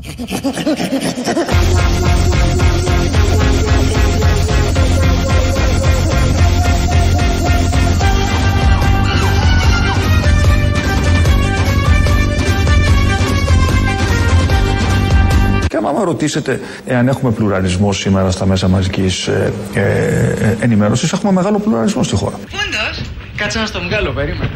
Και άμα ρωτήσετε εάν έχουμε πλουραλισμό σήμερα στα μέσα μαζικής ε, ε, ε, ενημέρωσης, έχουμε μεγάλο πλουραλισμό στη χώρα. Όντως. Κάτσε να στο βγάλω, περίμενε.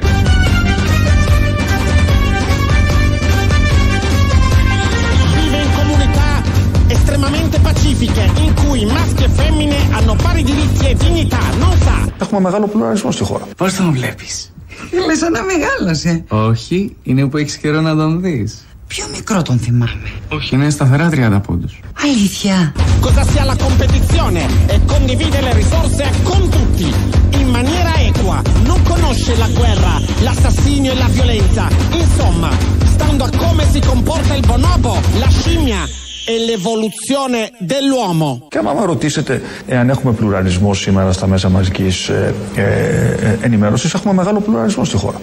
estremamente pacifiche in cui maschi e femmine hanno pari diritti e dignità, non sa. Έχουμε μεγάλο πλουραλισμό στη χώρα. Πώς τον βλέπεις. Είναι σαν να μεγάλωσε. Όχι, είναι που έχεις καιρό να τον δεις. Πιο μικρό τον θυμάμαι. Όχι, είναι σταθερά 30 πόντους. Αλήθεια. Cosa sia la competizione e condivide le risorse con tutti in maniera equa. Non conosce la guerra, l'assassinio e la violenza. Insomma, stando a come si comporta il bonobo, la scimmia e l'evoluzione dell'uomo. Και άμα ρωτήσετε εάν έχουμε πλουραλισμό σήμερα στα μέσα μαζικής ε, ε, ε, ενημέρωσης, έχουμε μεγάλο πλουραλισμό στη χώρα.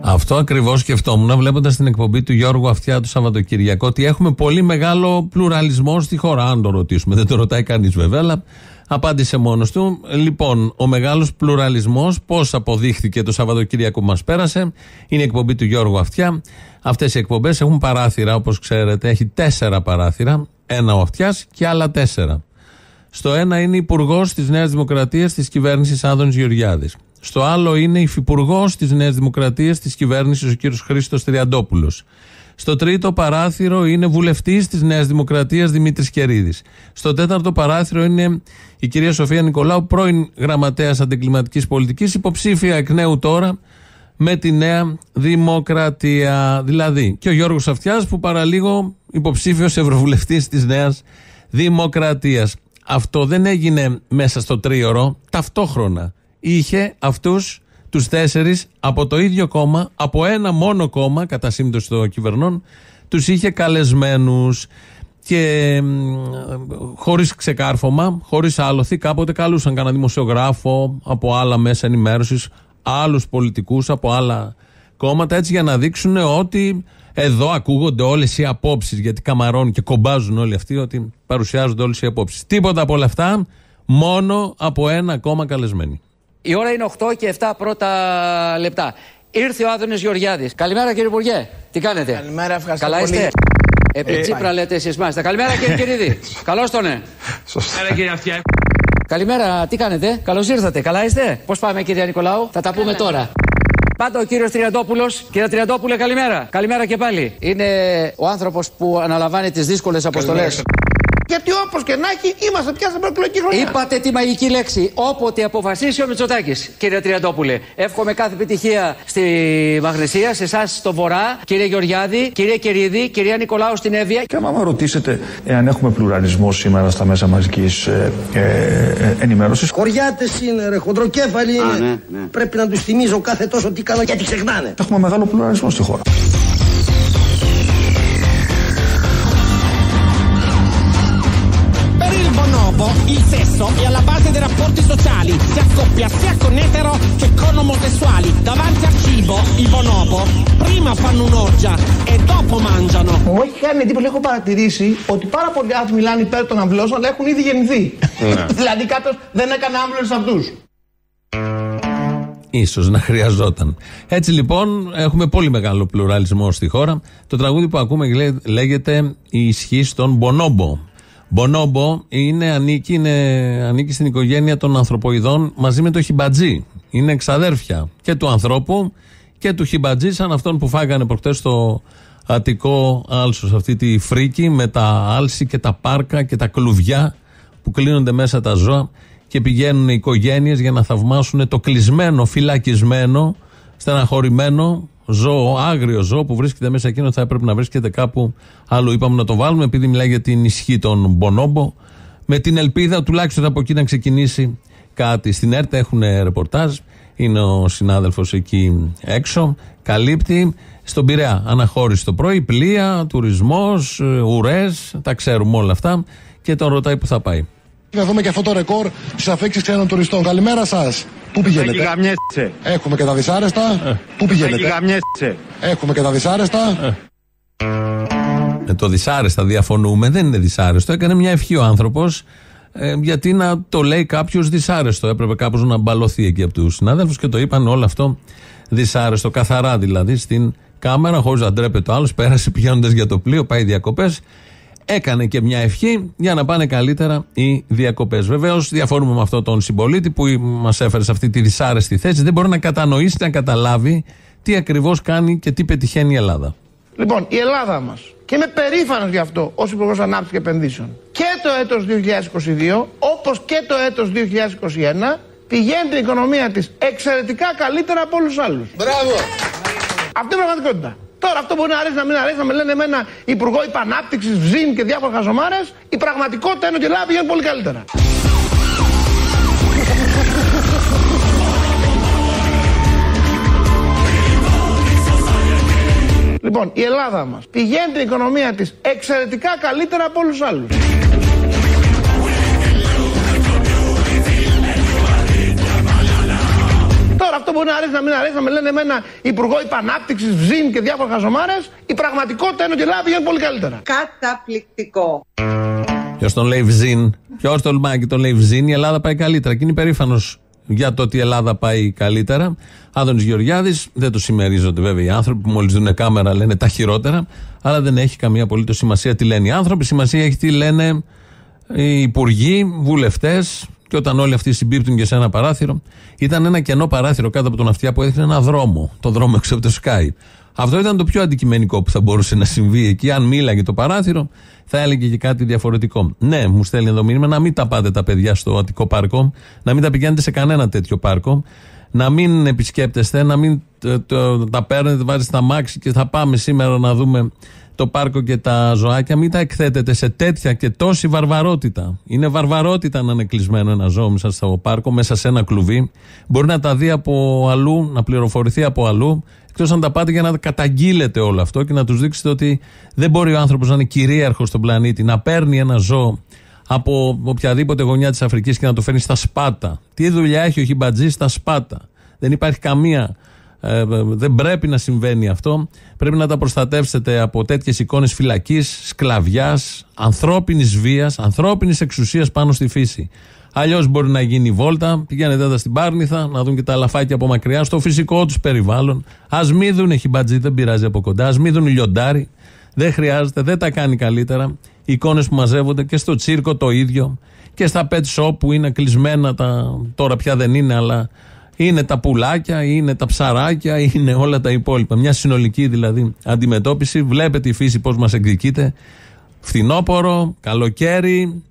Αυτό ακριβώς σκεφτόμουν βλέποντας την εκπομπή του Γιώργου Αυτιά το Σαββατοκυριακό ότι έχουμε πολύ μεγάλο πλουραλισμό στη χώρα. Αν το ρωτήσουμε, δεν το ρωτάει κανείς βέβαια, αλλά απάντησε μόνος του. Λοιπόν, ο μεγάλος πλουραλισμός, πώς αποδείχθηκε το Σαββατοκύριακο που μας πέρασε, είναι η εκπομπή του Γιώργου Αυτιά. Αυτές οι εκπομπές έχουν παράθυρα, όπως ξέρετε, έχει τέσσερα παράθυρα. Ένα ο Αυτιάς και άλλα τέσσερα. Στο ένα είναι υπουργός της Νέας Δημοκρατίας της κυβέρνησης Άδων Γεωργιάδης. Στο άλλο είναι υφυπουργός της Νέας Δημοκρατίας της κυβέρνησης ο κ. Χρήστος Τριαντόπουλος. Στο τρίτο παράθυρο είναι βουλευτής της Νέας Δημοκρατίας Δημήτρης Κερίδης. Στο τέταρτο παράθυρο είναι η κυρία Σοφία Νικολάου, πρώην γραμματέας αντικλιματικής πολιτικής, υποψήφια εκ νέου τώρα με τη Νέα Δημοκρατία. Δηλαδή και ο Γιώργος Αυτιάς που παραλίγο υποψήφιος ευρωβουλευτής της Νέας Δημοκρατίας. Αυτό δεν έγινε μέσα στο τρίωρο, ταυτόχρονα. Είχε αυτούς τους τέσσερις από το ίδιο κόμμα, από ένα μόνο κόμμα, κατά σύμπτωση των κυβερνών, τους είχε καλεσμένους και χωρίς ξεκάρφωμα, χωρίς άλοθη, κάποτε καλούσαν κανένα δημοσιογράφο από άλλα μέσα ενημέρωσης, άλλους πολιτικούς από άλλα κόμματα, έτσι για να δείξουν ότι εδώ ακούγονται όλες οι απόψεις. Γιατί καμαρώνουν και κομπάζουν όλοι αυτοί ότι παρουσιάζονται όλες οι απόψεις. Τίποτα από όλα αυτά, μόνο από ένα κόμμα καλεσμένοι. Η ώρα είναι 8 και 7 πρώτα λεπτά. Ήρθε ο Άδωνης Γεωργιάδης. Καλημέρα κύριε Υπουργέ. Τι κάνετε; Καλημέρα, ευχαριστώ Καλά πολύ. είστε; Επί Τσίπρα λέτε εσείς μάλιστα. Καλημέρα κύριε Κυρίδη. Καλώς τον ναι. Έλα κύριε Αυτιά. Καλημέρα, τι κάνετε; Καλώς ήρθατε. Καλά είστε; Πώς πάμε κυρία Νικολάου; Θα τα πούμε τώρα. Πάντα ο κύριος Τριαντόπουλος. Κύριε Τριαντόπουλε, καλημέρα. Καλημέρα και πάλι. Είναι ο άνθρωπος που αναλαμβάνει τις δύσκολες αποστολές. Γιατί όπως και να έχει, είμαστε πια στην προεκλογική χρονιά. Είπατε τη μαγική λέξη. Όποτε αποφασίσει ο Μητσοτάκης, κύριε Τριαντόπουλε. Εύχομαι κάθε επιτυχία στη Μαγνησία, σε εσάς στο Βορρά, κύριε Γεωργιάδη, κύριε Κερίδη, κυρία Νικολάου στην Εύβοια. Και άμα ρωτήσετε εάν έχουμε πλουραλισμό σήμερα στα μέσα μαζικής ε, ε, ε, ενημέρωσης, Χωριάτες είναι, ρε, χοντροκέφαλοι είναι. Πρέπει να τους θυμίζω κάθε τόσο τι κάνω γιατί ξεχνάνε. έχουμε μεγάλο πλουραλισμό στη χώρα. Sesso è alla base dei rapporti sociali, si accoppia sia con etero che con omosessuali. Davanti al cibo, i bonobo prima fanno un'orgia e dopo mangiano. Μου έχει κάνει εντύπωση, έχω παρατηρήσει ότι πάρα πολλοί άνθρωποι μιλάνε υπέρ των αμβλώσεων, αλλά έχουν ήδη γεννηθεί. δηλαδή κάποιος δεν έκανε άμβλωση σε αυτούς. Ίσως να χρειαζόταν. Έτσι λοιπόν έχουμε πολύ μεγάλο πλουραλισμό στη χώρα. Το τραγούδι που ακούμε λέ- λέγεται «Η ισχύ των Μπονόμπο». Μπονόμπο είναι, ανήκει, είναι, ανήκει στην οικογένεια των ανθρωποειδών μαζί με το χιμπατζή. Είναι εξαδέρφια και του ανθρώπου και του χιμπατζή σαν αυτόν που φάγανε προχτές στο Αττικό Άλσος αυτή τη φρίκη με τα άλση και τα πάρκα και τα κλουβιά που κλείνονται μέσα τα ζώα και πηγαίνουν οι οικογένειες για να θαυμάσουν το κλεισμένο, φυλακισμένο, στεναχωρημένο ζώο, άγριο ζώο που βρίσκεται μέσα εκείνο θα έπρεπε να βρίσκεται κάπου άλλο. Είπαμε να το βάλουμε επειδή μιλάει για την ισχύ των Μπονόμπο, με την ελπίδα τουλάχιστον από εκεί να ξεκινήσει κάτι. Στην ΕΡΤ έχουν ρεπορτάζ, είναι ο συνάδελφος εκεί έξω, καλύπτει. Στον Πειραιά, αναχώρηση το πρωί, πλοία, τουρισμός, ουρές, τα ξέρουμε όλα αυτά και τον ρωτάει που θα πάει. Να δούμε και αυτό το ρεκόρ στι αφήξεις ξένων τουριστών. Καλημέρα σας. Πού πηγαίνετε, Έχουμε και τα δυσάρεστα. Πού πηγαίνετε, Έχουμε και τα δυσάρεστα. Με το δυσάρεστα διαφωνούμε. Δεν είναι δυσάρεστο. Έκανε μια ευχή ο άνθρωπος. Ε, γιατί να το λέει κάποιος δυσάρεστο. Έπρεπε κάπως να μπαλωθεί εκεί από τους συνάδελφους και το είπαν όλο αυτό δυσάρεστο. Καθαρά δηλαδή στην κάμερα, χωρίς να ντρέπεται ο άλλος. Πέρασε πηγαίνοντας για το πλοίο, πάει διακοπές. Έκανε και μια ευχή για να πάνε καλύτερα οι διακοπές. Βεβαίως, διαφωνούμε με αυτόν τον συμπολίτη που μας έφερε σε αυτή τη δυσάρεστη θέση. Δεν μπορεί να κατανοήσει, να καταλάβει τι ακριβώς κάνει και τι πετυχαίνει η Ελλάδα. Λοιπόν, η Ελλάδα μας, και είμαι περήφανος γι' αυτό ως Υπουργός Ανάπτυξης και Επενδύσεων, και το έτος 2022, όπως και το έτος 2021, πηγαίνει την οικονομία της εξαιρετικά καλύτερα από όλους τους άλλους. Μπράβο! Αυτή είναι η πραγματικότητα. Τώρα αυτό μπορεί να αρέσει να μην αρέσει, να με λένε εμένα Υπουργό Υπανάπτυξης, Βζίν και διάφορα χαζομάρες. Η πραγματικότητα είναι ότι η Ελλάδα πηγαίνει πολύ καλύτερα. Λοιπόν, η Ελλάδα μας πηγαίνει την οικονομία της εξαιρετικά καλύτερα από όλους τους άλλους. Αυτό μπορεί να αρέσει να μην αρέσει, να με λένε εμένα Υπουργό Υπανάπτυξης, Βζίν και διάφορα χαζομάρες. Η πραγματικότητα είναι ότι η Ελλάδα πηγαίνει πολύ καλύτερα. Καταπληκτικό. Ποιος τον λέει Βζίν, ποιος τον Μάκη τον λέει Βζίν, η Ελλάδα πάει καλύτερα. Και είναι υπερήφανος για το ότι η Ελλάδα πάει καλύτερα. Άδωνης Γεωργιάδης, δεν το συμμερίζονται βέβαια οι άνθρωποι που μόλις δουν κάμερα λένε τα χειρότερα, αλλά δεν έχει καμία απολύτως σημασία τι λένε οι άνθρωποι. Σημασία έχει τι λένε οι υπουργοί, βουλευτές, και όταν όλοι αυτοί συμπίπτουν και σε ένα παράθυρο, ήταν ένα κενό παράθυρο κάτω από τον αυτιά που έδειχνε ένα δρόμο. Το δρόμο έξω από το Sky. Αυτό ήταν το πιο αντικειμενικό που θα μπορούσε να συμβεί εκεί. Αν μίλαγε το παράθυρο, θα έλεγε και κάτι διαφορετικό. Ναι, μου στέλνει εδώ μήνυμα να μην τα πάτε τα παιδιά στο Αττικό Πάρκο, να μην τα πηγαίνετε σε κανένα τέτοιο πάρκο, να μην επισκέπτεστε, να μην το, το, τα παίρνετε, βάζετε στα μάξι και θα πάμε σήμερα να δούμε το πάρκο και τα ζωάκια, μην τα εκθέτετε σε τέτοια και τόση βαρβαρότητα. Είναι βαρβαρότητα να είναι κλεισμένο ένα ζώο μέσα στο πάρκο, μέσα σε ένα κλουβί. Μπορεί να τα δει από αλλού, να πληροφορηθεί από αλλού, εκτός αν τα πάτε για να καταγγείλετε όλο αυτό και να τους δείξετε ότι δεν μπορεί ο άνθρωπος να είναι κυρίαρχος στον πλανήτη, να παίρνει ένα ζώο από οποιαδήποτε γωνιά της Αφρικής και να το φέρνει στα σπάτα. Τι δουλειά έχει ο Χιμπατζή στα σπάτα; Δεν υπάρχει καμία ε, δεν πρέπει να συμβαίνει αυτό. Πρέπει να τα προστατεύσετε από τέτοιες εικόνες φυλακής, σκλαβιάς, ανθρώπινης βίας, ανθρώπινης εξουσίας πάνω στη φύση. Αλλιώς μπορεί να γίνει η βόλτα, πηγαίνετε εδώ στην Πάρνηθα, να δουν και τα λαφάκια από μακριά, στο φυσικό τους περιβάλλον. Α μην δουν χιμπατζή, δεν πειράζει από κοντά. Α μην δουν λιοντάρι, δεν χρειάζεται, δεν τα κάνει καλύτερα. Οι εικόνες που μαζεύονται και στο τσίρκο το ίδιο και στα pet shop που είναι κλεισμένα τα, τώρα πια δεν είναι, αλλά είναι τα πουλάκια, είναι τα ψαράκια, είναι όλα τα υπόλοιπα. Μια συνολική δηλαδή αντιμετώπιση. Βλέπετε η φύση πώς μας εκδικείται. Φθινόπορο, καλοκαίρι,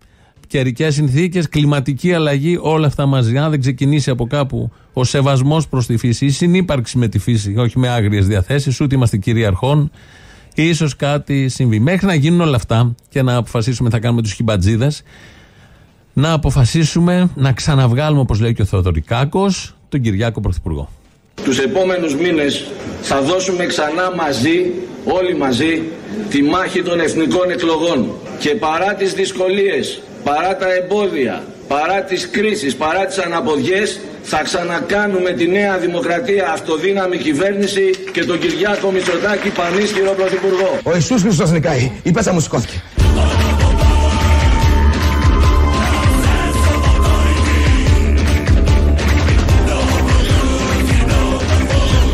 καιρικές συνθήκες, κλιματική αλλαγή, όλα αυτά μαζί. Αν δεν ξεκινήσει από κάπου ο σεβασμός προς τη φύση, η συνύπαρξη με τη φύση, όχι με άγριες διαθέσεις, ούτε είμαστε κυρίαρχων, ίσως κάτι συμβεί. Μέχρι να γίνουν όλα αυτά και να αποφασίσουμε θα κάνουμε τους χιμπατζίδες, να αποφασίσουμε να ξαναβγάλουμε, όπως λέει και ο Θεοδωρικάκος, τον Κυριάκο Πρωθυπουργό. Τους επόμενους μήνες θα δώσουμε ξανά μαζί, όλοι μαζί, τη μάχη των εθνικών εκλογών. Και παρά τις δυσκολίες, παρά τα εμπόδια, παρά τις κρίσεις, παρά τις αναποδιές, θα ξανακάνουμε τη νέα δημοκρατία αυτοδύναμη κυβέρνηση και τον Κυριάκο Μητσοτάκη πανίσχυρο πρωθυπουργό. Ο Ιησούς Χριστός νικάει. Η πέτσα μου σηκώθηκε.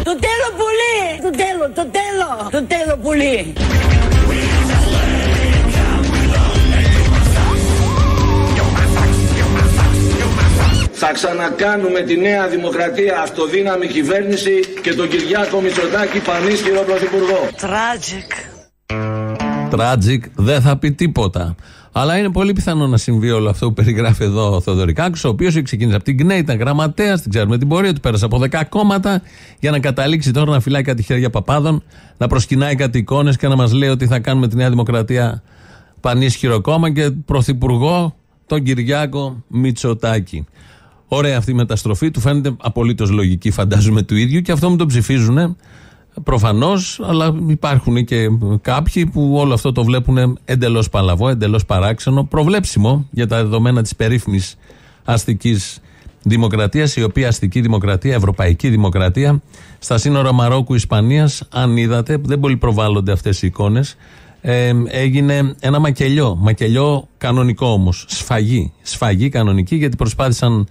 Το τέλο πολύ! Το τέλο, το τέλο! Το τέλο πολύ! Θα ξανακάνουμε τη νέα δημοκρατία αυτοδύναμη κυβέρνηση και τον Κυριάκο Μητσοτάκη πανίσχυρο πρωθυπουργό. Τράτζικ. Τράτζικ δεν θα πει τίποτα. Αλλά είναι πολύ πιθανό να συμβεί όλο αυτό που περιγράφει εδώ ο Θεοδωρικάκος, ο οποίος ξεκίνησε από την ΚΝΕ, ήταν γραμματέας, την ξέρουμε την πορεία του, πέρασε από 10 κόμματα για να καταλήξει τώρα να φυλάει κάτι χέρια παπάδων, να προσκυνάει κάτι εικόνες και να μας λέει ότι θα κάνουμε τη Νέα Δημοκρατία πανίσχυρο κόμμα και πρωθυπουργό τον Κυριάκο Μητσοτάκη. Ωραία αυτή η μεταστροφή, του φαίνεται απολύτως λογική, φαντάζομαι του ίδιου και αυτό μου το ψηφίζουν προφανώς, αλλά υπάρχουν και κάποιοι που όλο αυτό το βλέπουν εντελώς παλαβό, εντελώς παράξενο, προβλέψιμο για τα δεδομένα της περίφημης αστικής δημοκρατίας, η οποία αστική δημοκρατία, ευρωπαϊκή δημοκρατία, στα σύνορα Μαρόκου-Ισπανία, αν είδατε, δεν πολύ προβάλλονται αυτές οι εικόνες, ε, έγινε ένα μακελιό. Μακελιό κανονικό όμως. Σφαγή. Σφαγή κανονική γιατί προσπάθησαν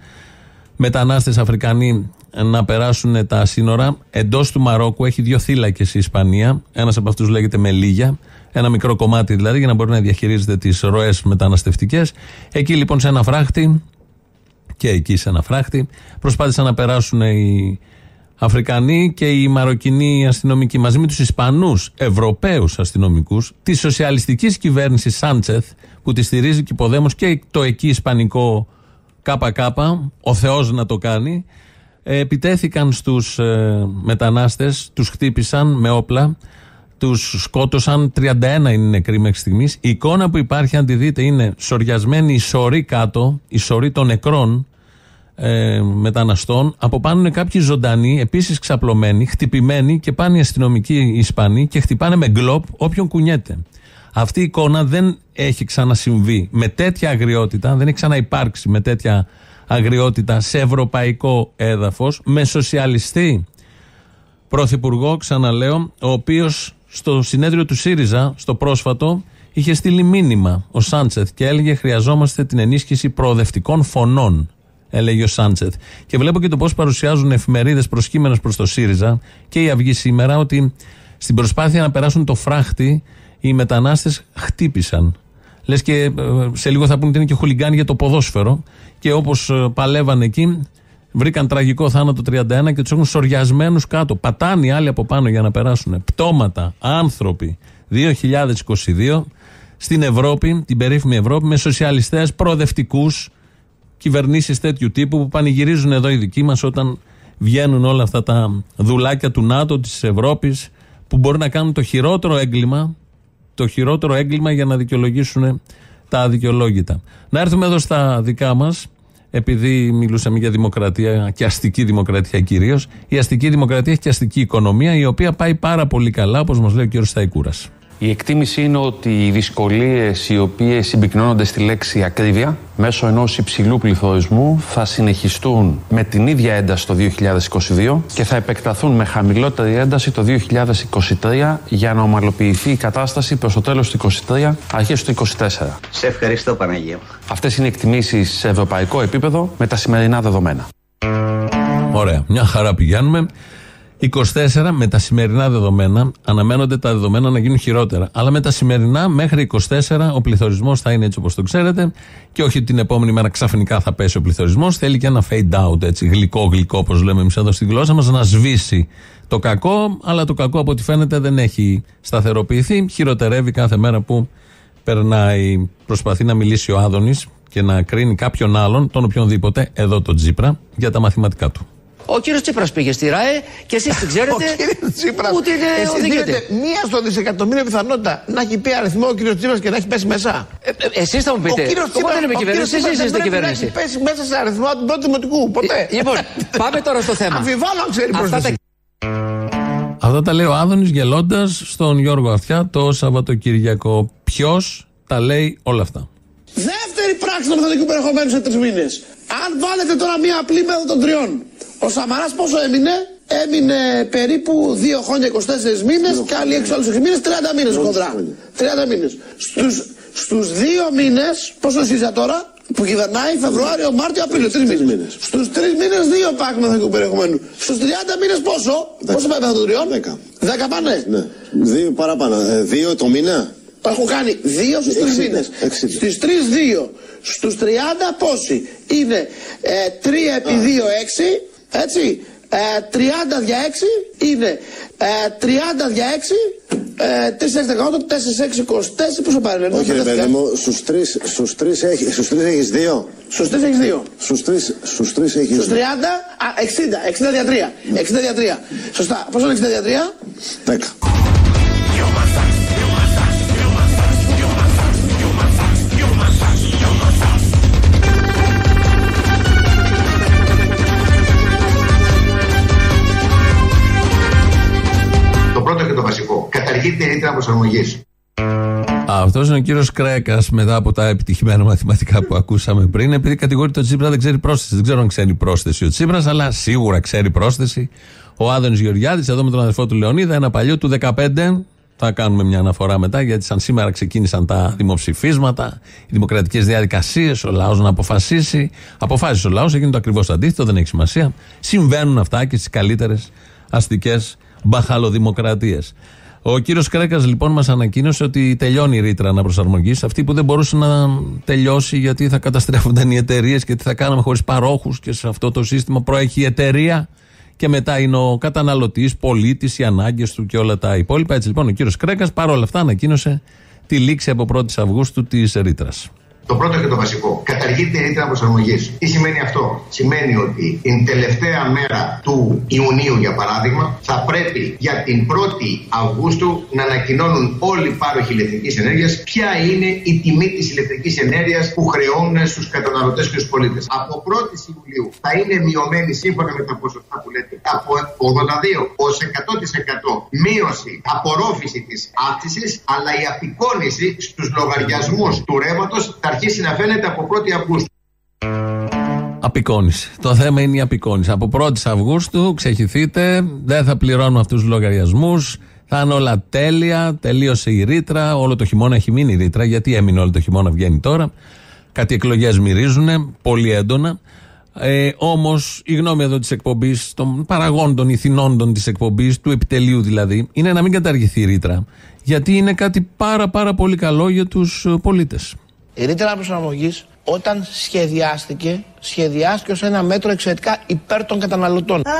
μετανάστες Αφρικανοί να περάσουν τα σύνορα. Εντός του Μαρόκου έχει δύο θύλακες η Ισπανία. Ένας από αυτούς λέγεται Μελίγια. Ένα μικρό κομμάτι δηλαδή για να μπορεί να διαχειρίζεται τις ροές μεταναστευτικές. Εκεί λοιπόν σε ένα φράχτη και εκεί σε ένα φράχτη προσπάθησαν να περάσουν οι Αφρικανοί και οι Μαροκινοί αστυνομικοί μαζί με τους Ισπανούς Ευρωπαίους αστυνομικούς της σοσιαλιστικής κυβέρνησης Σάντσεθ που τη στηρίζει και υποδέμως και το εκεί Ισπανικό ΚΚ, ο Θεός να το κάνει, ε, επιτέθηκαν στους ε, μετανάστες, τους χτύπησαν με όπλα, τους σκότωσαν. 31 είναι νεκροί μέχρι στιγμής. Η εικόνα που υπάρχει, αν τη δείτε, είναι σοριασμένη η σωρή κάτω, η σωρή των νεκρών ε, μεταναστών. Από πάνω είναι κάποιοι ζωντανοί, επίσης ξαπλωμένοι, χτυπημένοι και πάνε οι αστυνομικοί Ισπανοί και χτυπάνε με γκλοπ όποιον κουνιέται. Αυτή η εικόνα δεν έχει ξανασυμβεί με τέτοια αγριότητα, δεν έχει ξαναυπάρξει με τέτοια αγριότητα σε ευρωπαϊκό έδαφος, με σοσιαλιστή πρωθυπουργό, ξαναλέω, ο οποίος στο συνέδριο του ΣΥΡΙΖΑ, στο πρόσφατο, είχε στείλει μήνυμα ο Σάντσεθ και έλεγε: Χρειαζόμαστε την ενίσχυση προοδευτικών φωνών έλεγε ο Σάντσεθ. Και βλέπω και το πώς παρουσιάζουν εφημερίδες προσκύμενες προς το ΣΥΡΙΖΑ και η Αυγή σήμερα ότι στην προσπάθεια να περάσουν το φράχτη οι μετανάστες χτύπησαν. Λες και ε, σε λίγο θα πούνε ότι είναι και χουλιγκάνοι για το ποδόσφαιρο. Και όπως ε, παλεύαν εκεί, βρήκαν τραγικό θάνατο 31 και τους έχουν σοριασμένους κάτω. Πατάνε οι άλλοι από πάνω για να περάσουν. Πτώματα, άνθρωποι. 2022 στην Ευρώπη, την περίφημη Ευρώπη, με σοσιαλιστές προοδευτικούς κυβερνήσεις τέτοιου τύπου που πανηγυρίζουν εδώ οι δικοί μας όταν βγαίνουν όλα αυτά τα δουλάκια του ΝΑΤΟ, της Ευρώπης, που μπορεί να κάνουν το χειρότερο έγκλημα, το χειρότερο έγκλημα για να δικαιολογήσουν τα αδικαιολόγητα. Να έρθουμε εδώ στα δικά μας, επειδή μιλούσαμε για δημοκρατία και αστική δημοκρατία κυρίως. Η αστική δημοκρατία έχει και αστική οικονομία, η οποία πάει πάρα πολύ καλά, όπως μας λέει ο κ. Σταϊκούρας. Η εκτίμηση είναι ότι οι δυσκολίες οι οποίες συμπυκνώνονται στη λέξη ακρίβεια μέσω ενός υψηλού πληθωρισμού θα συνεχιστούν με την ίδια ένταση το 2022 και θα επεκταθούν με χαμηλότερη ένταση το 2023 για να ομαλοποιηθεί η κατάσταση προς το τέλος του 2023, αρχές του 2024. Σε ευχαριστώ, Παναγία. Αυτές είναι οι εκτιμήσεις σε ευρωπαϊκό επίπεδο με τα σημερινά δεδομένα. Ωραία. Μια χαρά πηγαίνουμε. 24 με τα σημερινά δεδομένα, αναμένονται τα δεδομένα να γίνουν χειρότερα. Αλλά με τα σημερινά μέχρι 24 ο πληθωρισμός θα είναι έτσι όπως το ξέρετε. Και όχι την επόμενη μέρα ξαφνικά θα πέσει ο πληθωρισμός. Θέλει και ένα fade out, έτσι, γλυκό-γλυκό, όπως λέμε εμείς εδώ στη γλώσσα μας, να σβήσει το κακό. Αλλά το κακό από ό,τι φαίνεται δεν έχει σταθεροποιηθεί. Χειροτερεύει κάθε μέρα που περνάει. Προσπαθεί να μιλήσει ο Άδωνης και να κρίνει κάποιον άλλον, τον οποιονδήποτε, εδώ τον Τζίπρα, για τα μαθηματικά του. Ο κύριος Τσίπρας πήγε στη ΡΑΕ και εσείς την ξέρετε. Ο κύριος Τσίπρας. Ούτε είναι Εσείς οδηγείται. δίνετε μία στο δισεκατομμύριο πιθανότητα να έχει πει αριθμό ο κύριος Τσίπρας και να έχει πέσει μέσα. Ε, ε, εσείς θα μου πείτε. Ο κύριος Εγώ δεν είμαι ο κύριος κυβέρνηση, εσείς Τσίπρας είστε δεν πρέπει να κυβέρνηση. έχει πέσει μέσα σε αριθμό από την πρώτη δημοτικού. Ποτέ. Ε, Λοιπόν, πάμε τώρα στο θέμα. Αμφιβάλλω αν ξέρει Αυτά πρόσθεση. τα Αυτά τα λέει ο Άδωνης γελώντας στον Γιώργο Αυτιά το Σαββατοκύριακο. Ποιος τα λέει όλα αυτά. Δεύτερη πράξη του μεθοδικού περιεχομένου σε τρεις μήνες. Αν βάλετε τώρα μία απλή μέθοδο των τριών, ο Σαμαράς πόσο έμεινε, έμεινε περίπου 2 χρόνια 24 μήνες και άλλοι 6 άλλους 6 μήνες, 30 μήνες χοντρά. 30 μήνες. Στους στους δύο μήνες, πόσο είσαι τώρα, που κυβερνάει Φεβρουάριο, Μάρτιο, Απρίλιο, τρεις μήνες. Στους τρεις μήνες, δύο πάκ μεθοδικού περιεχομένου. Στους 30 μήνες πόσο, πόσο πάει μέθοδο των τριών, 10. 10 πάνε; Ναι. Δύο παραπάνω. Ε, δύο το μήνα; Το έχω κάνει 2 στους 3 μήνες. Στι 3 2. Στους 30 πόσοι; Είναι ε, 3 επί 2 6. Έτσι, ε, 30 δια 6 είναι ε, 30 δια 6 ε, 4-18, 4-6-24, πόσο πάρει, Όχι, ρε παιδί μου, στους 3, στους τρεις έχει, στους τρεις έχεις δύο. Στους τρεις έχεις 2. Στους τρεις στους τρεις έχεις δύο. Στους 30, α, 60, 60 δια 3. 60 δια 3. Σωστά. Πόσο είναι 60 δια 3? 10. Βασικό. Καταργείται η ρήτρα προσαρμογής. Αυτός είναι ο κύριος Κρέκας μετά από τα επιτυχημένα μαθηματικά που ακούσαμε πριν. Επειδή κατηγορείται ότι ο Τσίπρα δεν ξέρει πρόσθεση. Δεν ξέρω αν ξέρει πρόσθεση ο Τσίπρας, αλλά σίγουρα ξέρει πρόσθεση. Ο Άδωνης Γεωργιάδης, εδώ με τον αδερφό του Λεωνίδα, ένα παλιό του 15, Θα κάνουμε μια αναφορά μετά, γιατί σαν σήμερα ξεκίνησαν τα δημοψηφίσματα, οι δημοκρατικές διαδικασίες, ο λαός να αποφασίσει. Αποφάσισε ο λαός, έγινε το ακριβώς αντίθετο, δεν έχει σημασία. Συμβαίνουν αυτά και στις καλύτερες αστικές μπαχαλοδημοκρατίες. Ο κύριος Κρέκας λοιπόν μας ανακοίνωσε ότι τελειώνει η ρήτρα αναπροσαρμογής. Αυτή που δεν μπορούσε να τελειώσει γιατί θα καταστρέφονταν οι εταιρείες και τι θα κάναμε χωρίς παρόχους και σε αυτό το σύστημα προέχει η εταιρεία και μετά είναι ο καταναλωτής, πολίτης, οι ανάγκες του και όλα τα υπόλοιπα. Έτσι λοιπόν ο κύριος Κρέκας παρόλα αυτά ανακοίνωσε τη λήξη από 1η Αυγούστου της ρήτρας. Το πρώτο και το βασικό. Καταργείται η ρήτρα προσαρμογής. Τι σημαίνει αυτό; Σημαίνει ότι την τελευταία μέρα του Ιουνίου, για παράδειγμα, θα πρέπει για την 1η Αυγούστου να ανακοινώνουν όλοι οι πάροχοι ηλεκτρικής ενέργειας ποια είναι η τιμή της ηλεκτρικής ενέργειας που χρεώνουν στους καταναλωτές και στους πολίτες. Από 1η Ιουλίου θα είναι μειωμένη σύμφωνα με τα ποσοστά που λέτε από 82 ως 100% μείωση, απορρόφηση της αύξησης, αλλά η απεικόνηση στους λογαριασμούς του ρεύματος θα αρχίσει να φαίνεται από 1η Αυγούστου. Απεικόνηση. Το θέμα είναι η απεικόνηση. Από 1η Αυγούστου ξεχυθείτε, δεν θα πληρώνουν αυτούς τους λογαριασμούς. Θα είναι όλα τέλεια. Τελείωσε η ρήτρα. Όλο το χειμώνα έχει μείνει η ρήτρα. Γιατί έμεινε όλο το χειμώνα, βγαίνει τώρα. Κάτι εκλογές μυρίζουν πολύ έντονα. Ε, Όμως η γνώμη εδώ της εκπομπής, των παραγόντων, ηθινόντων της εκπομπής, του επιτελείου δηλαδή, είναι να μην καταργηθεί η ρήτρα. Γιατί είναι κάτι πάρα πάρα πολύ καλό για τους πολίτες. Η ρήτρα προσαρμογής όταν σχεδιάστηκε, σχεδιάστηκε ως ένα μέτρο εξαιρετικά υπέρ των καταναλωτών.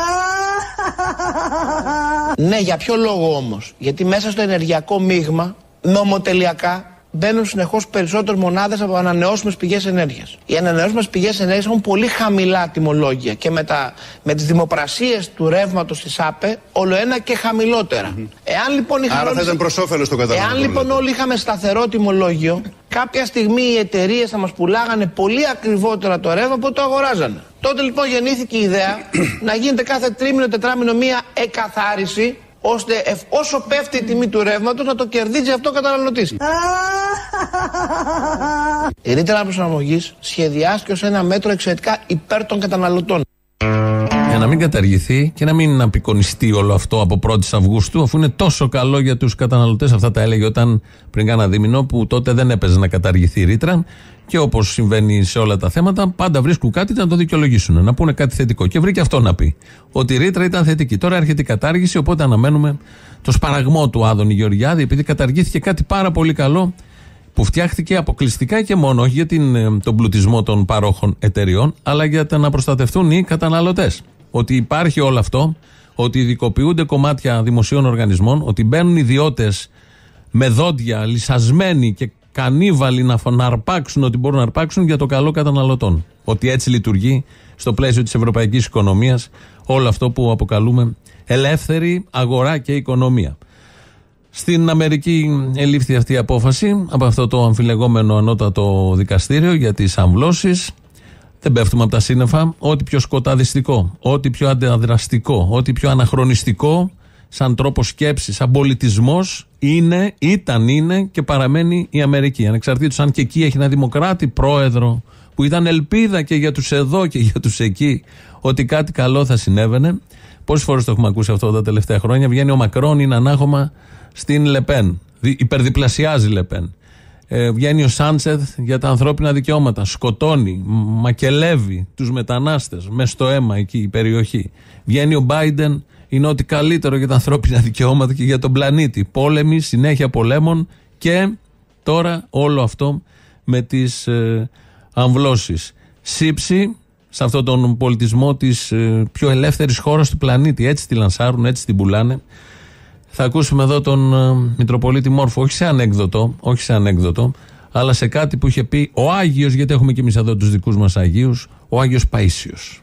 ναι, για ποιο λόγο όμως; Γιατί μέσα στο ενεργειακό μείγμα, νομοτελειακά, μπαίνουν συνεχώς περισσότερες μονάδες από ανανεώσιμες πηγές ενέργειας. Οι ανανεώσιμες πηγές ενέργειας έχουν πολύ χαμηλά τιμολόγια και με, τα, με τις δημοπρασίες του ρεύματος της ΑΠΕ όλο ένα και χαμηλότερα. Εάν λοιπόν είχαμε. Άρα θα ήταν προς όφελος των καταναλωτών. Εάν λοιπόν όλοι είχαμε σταθερό τιμολόγιο, κάποια στιγμή οι εταιρείες θα μας πουλάγανε πολύ ακριβότερα το ρεύμα από το αγοράζανε. Τότε λοιπόν γεννήθηκε η ιδέα να γίνεται κάθε τρίμηνο, τετράμινο μία εκαθάριση ώστε όσο πέφτει η τιμή του ρεύματος να το κερδίζει αυτό ο καταναλωτής. η ρήτρα προσαρμογής σχεδιάστηκε ως ένα μέτρο εξαιρετικά υπέρ των καταναλωτών. Για να μην καταργηθεί και να μην απεικονιστεί όλο αυτό από 1η Αυγούστου, αφού είναι τόσο καλό για τους καταναλωτές. Αυτά τα έλεγε όταν πριν κάνα δίμηνο που τότε δεν έπαιζε να καταργηθεί η ρήτρα. Και όπως συμβαίνει σε όλα τα θέματα, πάντα βρίσκουν κάτι να το δικαιολογήσουν, να πούνε κάτι θετικό. Και βρήκε αυτό να πει. Ότι η ρήτρα ήταν θετική. Τώρα έρχεται η κατάργηση, οπότε αναμένουμε το σπαραγμό του Άδωνη Γεωργιάδη, επειδή καταργήθηκε κάτι πάρα πολύ καλό που φτιάχτηκε αποκλειστικά και μόνο όχι για την, ε, τον πλουτισμό των παρόχων εταιριών, αλλά για να προστατευτούν οι καταναλωτές. Ότι υπάρχει όλο αυτό, ότι ειδικοποιούνται κομμάτια δημοσίων οργανισμών, ότι μπαίνουν ιδιώτες με δόντια, λυσασμένοι και κανίβαλοι να, να αρπάξουν ό,τι μπορούν να αρπάξουν για το καλό καταναλωτών. Ότι έτσι λειτουργεί στο πλαίσιο της ευρωπαϊκής οικονομίας όλο αυτό που αποκαλούμε ελεύθερη αγορά και οικονομία. Στην Αμερική ελήφθη αυτή η απόφαση από αυτό το αμφιλεγόμενο ανώτατο δικαστήριο για τις αμβλώσεις. Δεν πέφτουμε από τα σύννεφα. Ό,τι πιο σκοταδιστικό, ό,τι πιο αντιδραστικό, ό,τι πιο αναχρονιστικό σαν τρόπο σκέψης, σαν πολιτισμός είναι, ήταν, είναι και παραμένει η Αμερική. Ανεξαρτήτως αν και εκεί έχει ένα δημοκράτη πρόεδρο που ήταν ελπίδα και για τους εδώ και για τους εκεί ότι κάτι καλό θα συνέβαινε. Πόσες φορές το έχουμε ακούσει αυτό τα τελευταία χρόνια. Βγαίνει ο Μακρόν, είναι ανάγωμα στην Λεπέν. Υπερδιπλασιάζει Λεπέν. Ε, βγαίνει ο Σάντσεθ για τα ανθρώπινα δικαιώματα. Σκοτώνει, μακελεύει τους μετανάστες μες στο αίμα εκεί η περιοχή. Βγαίνει ο Μπάιντεν, είναι ότι καλύτερο για τα ανθρώπινα δικαιώματα και για τον πλανήτη. Πόλεμοι, συνέχεια πολέμων και τώρα όλο αυτό με τις ε, αμβλώσεις. Σύψη σε αυτόν τον πολιτισμό της ε, πιο ελεύθερης χώρας του πλανήτη. Έτσι τη λανσάρουν, έτσι την πουλάνε. Θα ακούσουμε εδώ τον ε, Μητροπολίτη Μόρφο, όχι σε ανέκδοτο, όχι σε ανέκδοτο, αλλά σε κάτι που είχε πει ο Άγιος, γιατί έχουμε και εμείς εδώ τους δικούς μας Αγίους, ο Άγιος Παΐσιος.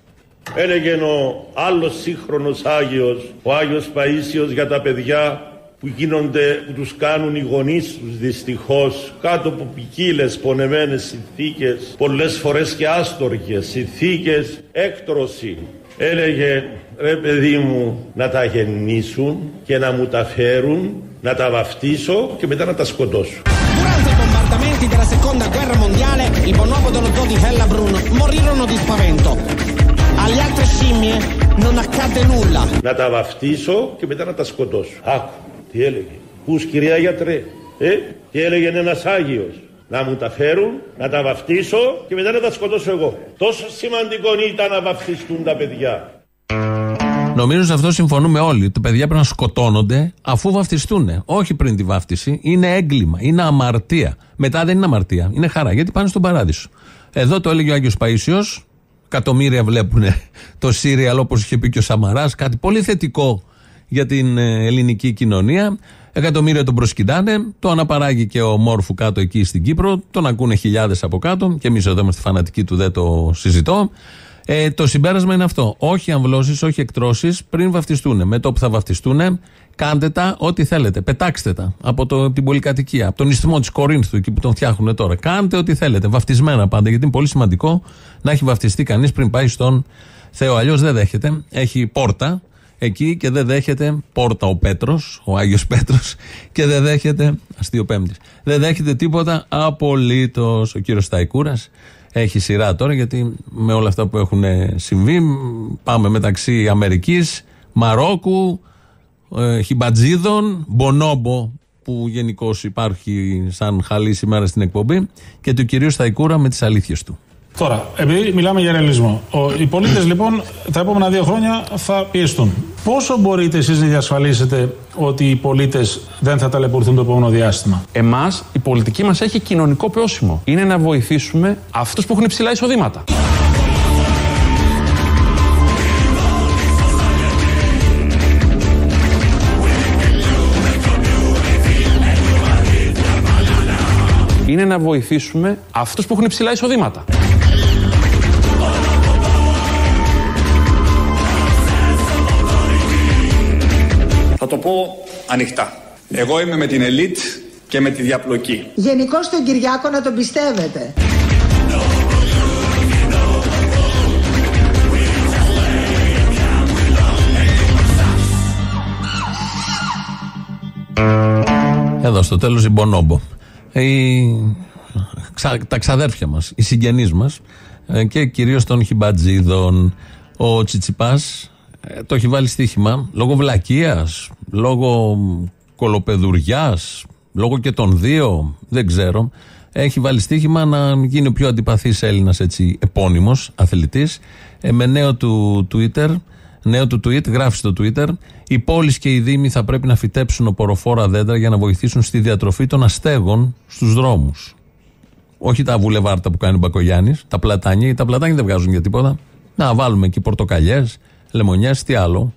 Έλεγε ο άλλος σύγχρονος Άγιος, ο Άγιος Παΐσιος για τα παιδιά που γίνονται, που τους κάνουν οι γονείς τους δυστυχώς κάτω από ποικίλες πονεμένες συνθήκες, πολλές φορές και άστοργες συνθήκες, έκτρωση. Έλεγε ρε παιδί μου να τα γεννήσουν και να μου τα φέρουν, να τα βαφτίσω και μετά να τα σκοτώσω. Durante i bombardamenti della seconda guerra mondiale, il bonobo dello zoo di Hellabrunn morirono di spavento. Alle altre scimmie non accadde nulla. Να τα βαφτίσω και μετά να τα σκοτώσω. Άκου, τι έλεγε. Πούς κυρία γιατρέ. Ε, και έλεγε ένας Άγιος. Να μου τα φέρουν, να τα βαφτίσω και μετά να τα σκοτώσω εγώ. Τόσο σημαντικό ήταν να βαφτιστούν τα παιδιά. Νομίζω σε αυτό συμφωνούμε όλοι. Τα παιδιά πρέπει να σκοτώνονται αφού βαφτιστούν. Όχι πριν τη βάφτιση. Είναι έγκλημα. Είναι αμαρτία. Μετά δεν είναι αμαρτία. Είναι χαρά γιατί πάνε στον παράδεισο. Εδώ το έλεγε ο Άγιος Παίσιος. Εκατομμύρια βλέπουν το Σύριαλ όπως είχε πει και ο Σαμαράς. Κάτι πολύ θετικό για την ε, ελληνική κοινωνία. Εκατομμύρια τον προσκυνάνε. Το αναπαράγει και ο Μόρφου κάτω εκεί στην Κύπρο. Τον ακούνε χιλιάδες από κάτω. Και εμείς εδώ είμαστε φανατικοί του, δεν το συζητώ. Ε, το συμπέρασμα είναι αυτό. Όχι αμβλώσεις, όχι εκτρώσεις πριν βαφτιστούν. Με το που θα βαφτιστούν, κάντε τα ό,τι θέλετε. Πετάξτε τα από το, την πολυκατοικία, από τον ισθμό της Κορίνθου, εκεί που τον φτιάχνουν τώρα. Κάντε ό,τι θέλετε. Βαφτισμένα πάντα, γιατί είναι πολύ σημαντικό να έχει βαφτιστεί κανείς πριν πάει στον Θεό. Αλλιώς δεν δέχεται. Έχει πόρτα εκεί και δεν δέχεται πόρτα ο Πέτρος, ο Άγιος Πέτρος, και δεν δέχεται. Αστείο Πέμπτης. Δεν δέχεται τίποτα απολύτως. Ο κύριος Σταϊκούρας έχει σειρά τώρα γιατί με όλα αυτά που έχουν συμβεί πάμε μεταξύ Αμερικής, Μαρόκου, ε, Χιμπατζίδων, Μπονόμπο που γενικώς υπάρχει σαν χαλή σήμερα στην εκπομπή και του κυρίου Σταϊκούρα με τις αλήθειες του. Τώρα, επειδή μιλάμε για ρεαλισμό, οι πολίτες λοιπόν τα επόμενα δύο χρόνια θα πιεστούν. Πόσο μπορείτε εσείς να διασφαλίσετε ότι οι πολίτες δεν θα ταλαιπωρηθούν το επόμενο διάστημα; Εμάς, η πολιτική μας έχει κοινωνικό πρόσημο. Είναι να βοηθήσουμε αυτούς που έχουν υψηλά εισοδήματα. Είναι να βοηθήσουμε αυτούς που έχουν υψηλά εισοδήματα. Το πω ανοιχτά. Εγώ είμαι με την ελίτ και με τη διαπλοκή. Γενικώ τον Κυριάκο να τον πιστεύετε. Εδώ στο τέλος η Μπονόμπο. Η... Ξα... Τα ξαδέρφια μας, οι συγγενείς μας ε, και κυρίως των Χιμπατζίδων. Ο Τσιτσιπάς ε, το έχει βάλει στοίχημα λόγω βλακείας, λόγω κολοπεδουριάς, λόγω και των δύο, δεν ξέρω. Έχει βάλει στοίχημα να γίνει ο πιο αντιπαθής Έλληνας έτσι επώνυμος αθλητής ε, με νέο του Twitter Νέο του tweet, γράφει στο Twitter: Οι πόλεις και οι Δήμοι θα πρέπει να φυτέψουν οποροφόρα δέντρα για να βοηθήσουν στη διατροφή των αστέγων στους δρόμους. Όχι τα βουλεβάρτα που κάνει ο Μπακογιάννης, τα πλατάνια, τα πλατάνια δεν βγάζουν για τίποτα. Να βάλουμε εκεί πορτοκαλιές, λεμονιές, τι άλλο,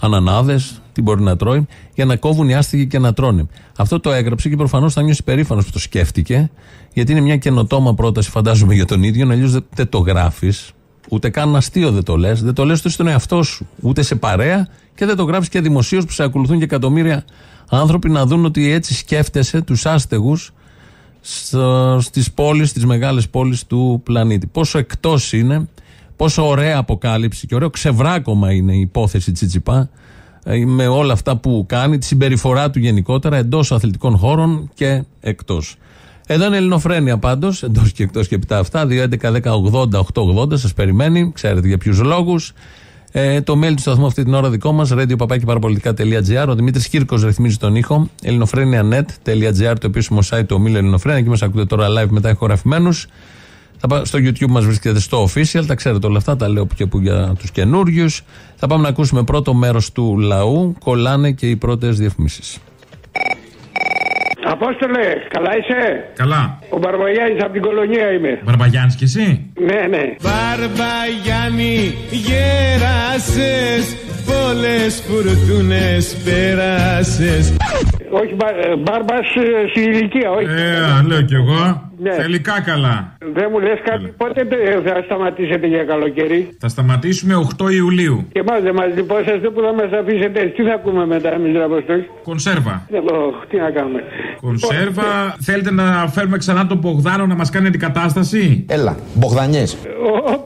ανανάδες, τι μπορεί να τρώει, για να κόβουν οι άστεγοι και να τρώνε. Αυτό το έγραψε και προφανώς θα νιώσει περήφανος που το σκέφτηκε, γιατί είναι μια καινοτόμα πρόταση, φαντάζομαι, για τον ίδιο. Αλλιώς δεν το γράφεις, Ούτε καν αστείο δεν το λες. Δεν το λες ούτε στον εαυτό σου. Ούτε σε παρέα και δεν το γράφεις και δημοσίως που σε ακολουθούν και εκατομμύρια άνθρωποι να δουν ότι έτσι σκέφτεσαι τους άστεγους στις πόλεις, στις μεγάλες πόλεις του πλανήτη. Πόσο εκτός είναι, πόσο ωραία αποκάλυψη και ωραίο ξεβράκωμα είναι η υπόθεση Τσιτσιπά ε, με όλα αυτά που κάνει, τη συμπεριφορά του γενικότερα εντός αθλητικών χώρων και εκτός. Εδώ είναι Ελληνοφρένια πάντως, εντός και εκτός και επιτά αυτά. 2.11.10.80.880 σας περιμένει, ξέρετε για ποιους λόγους. Ε, το mail του σταθμού αυτή την ώρα δικό μας, radio.parapolitica.gr. Ο Δημήτρης Κύρκος ρυθμίζει τον ήχο. ελληνοφρένια.net.gr, το επίσημο site του ομίλου Ελληνοφρένια. Εκεί μας ακούτε τώρα live μετά ηχογραφημένους. Στο YouTube μας βρίσκεται στο official, τα ξέρετε όλα αυτά, τα λέω και που για τους καινούριους. Θα πάμε να ακούσουμε πρώτο μέρος του λαού. Κολλάνε και οι πρώτες διαφημίσεις. Απόστολε, καλά είσαι; Καλά. Ο Μπαρμπαγιάννης από την κολονία είμαι. Μπαρμπαγιάννης κι εσύ; Ναι, ναι. Μπαρμπαγιάννη, γέρασες. Πολλές φουρτούνες πέρασες. Όχι, ε, μπάρμπας στην ηλικία, όχι. Ε, λέω κι εγώ. Ναι. Θελικά καλά. Δεν μου λες κάτι, πότε θα σταματήσετε για καλοκαίρι; Θα σταματήσουμε 8 Ιουλίου. Και εμάς δεν μας λυπόσαστε που θα μας αφήσετε. Τι θα ακούμε μετά, εμείς Ραποστόχη. Κονσέρβα. Ε, τι να κάνουμε. Κονσέρβα. Θέλετε να φέρουμε ξανά τον Μπογδάνο να μας κάνει αντικατάσταση; Έλα, Μπογδανιές.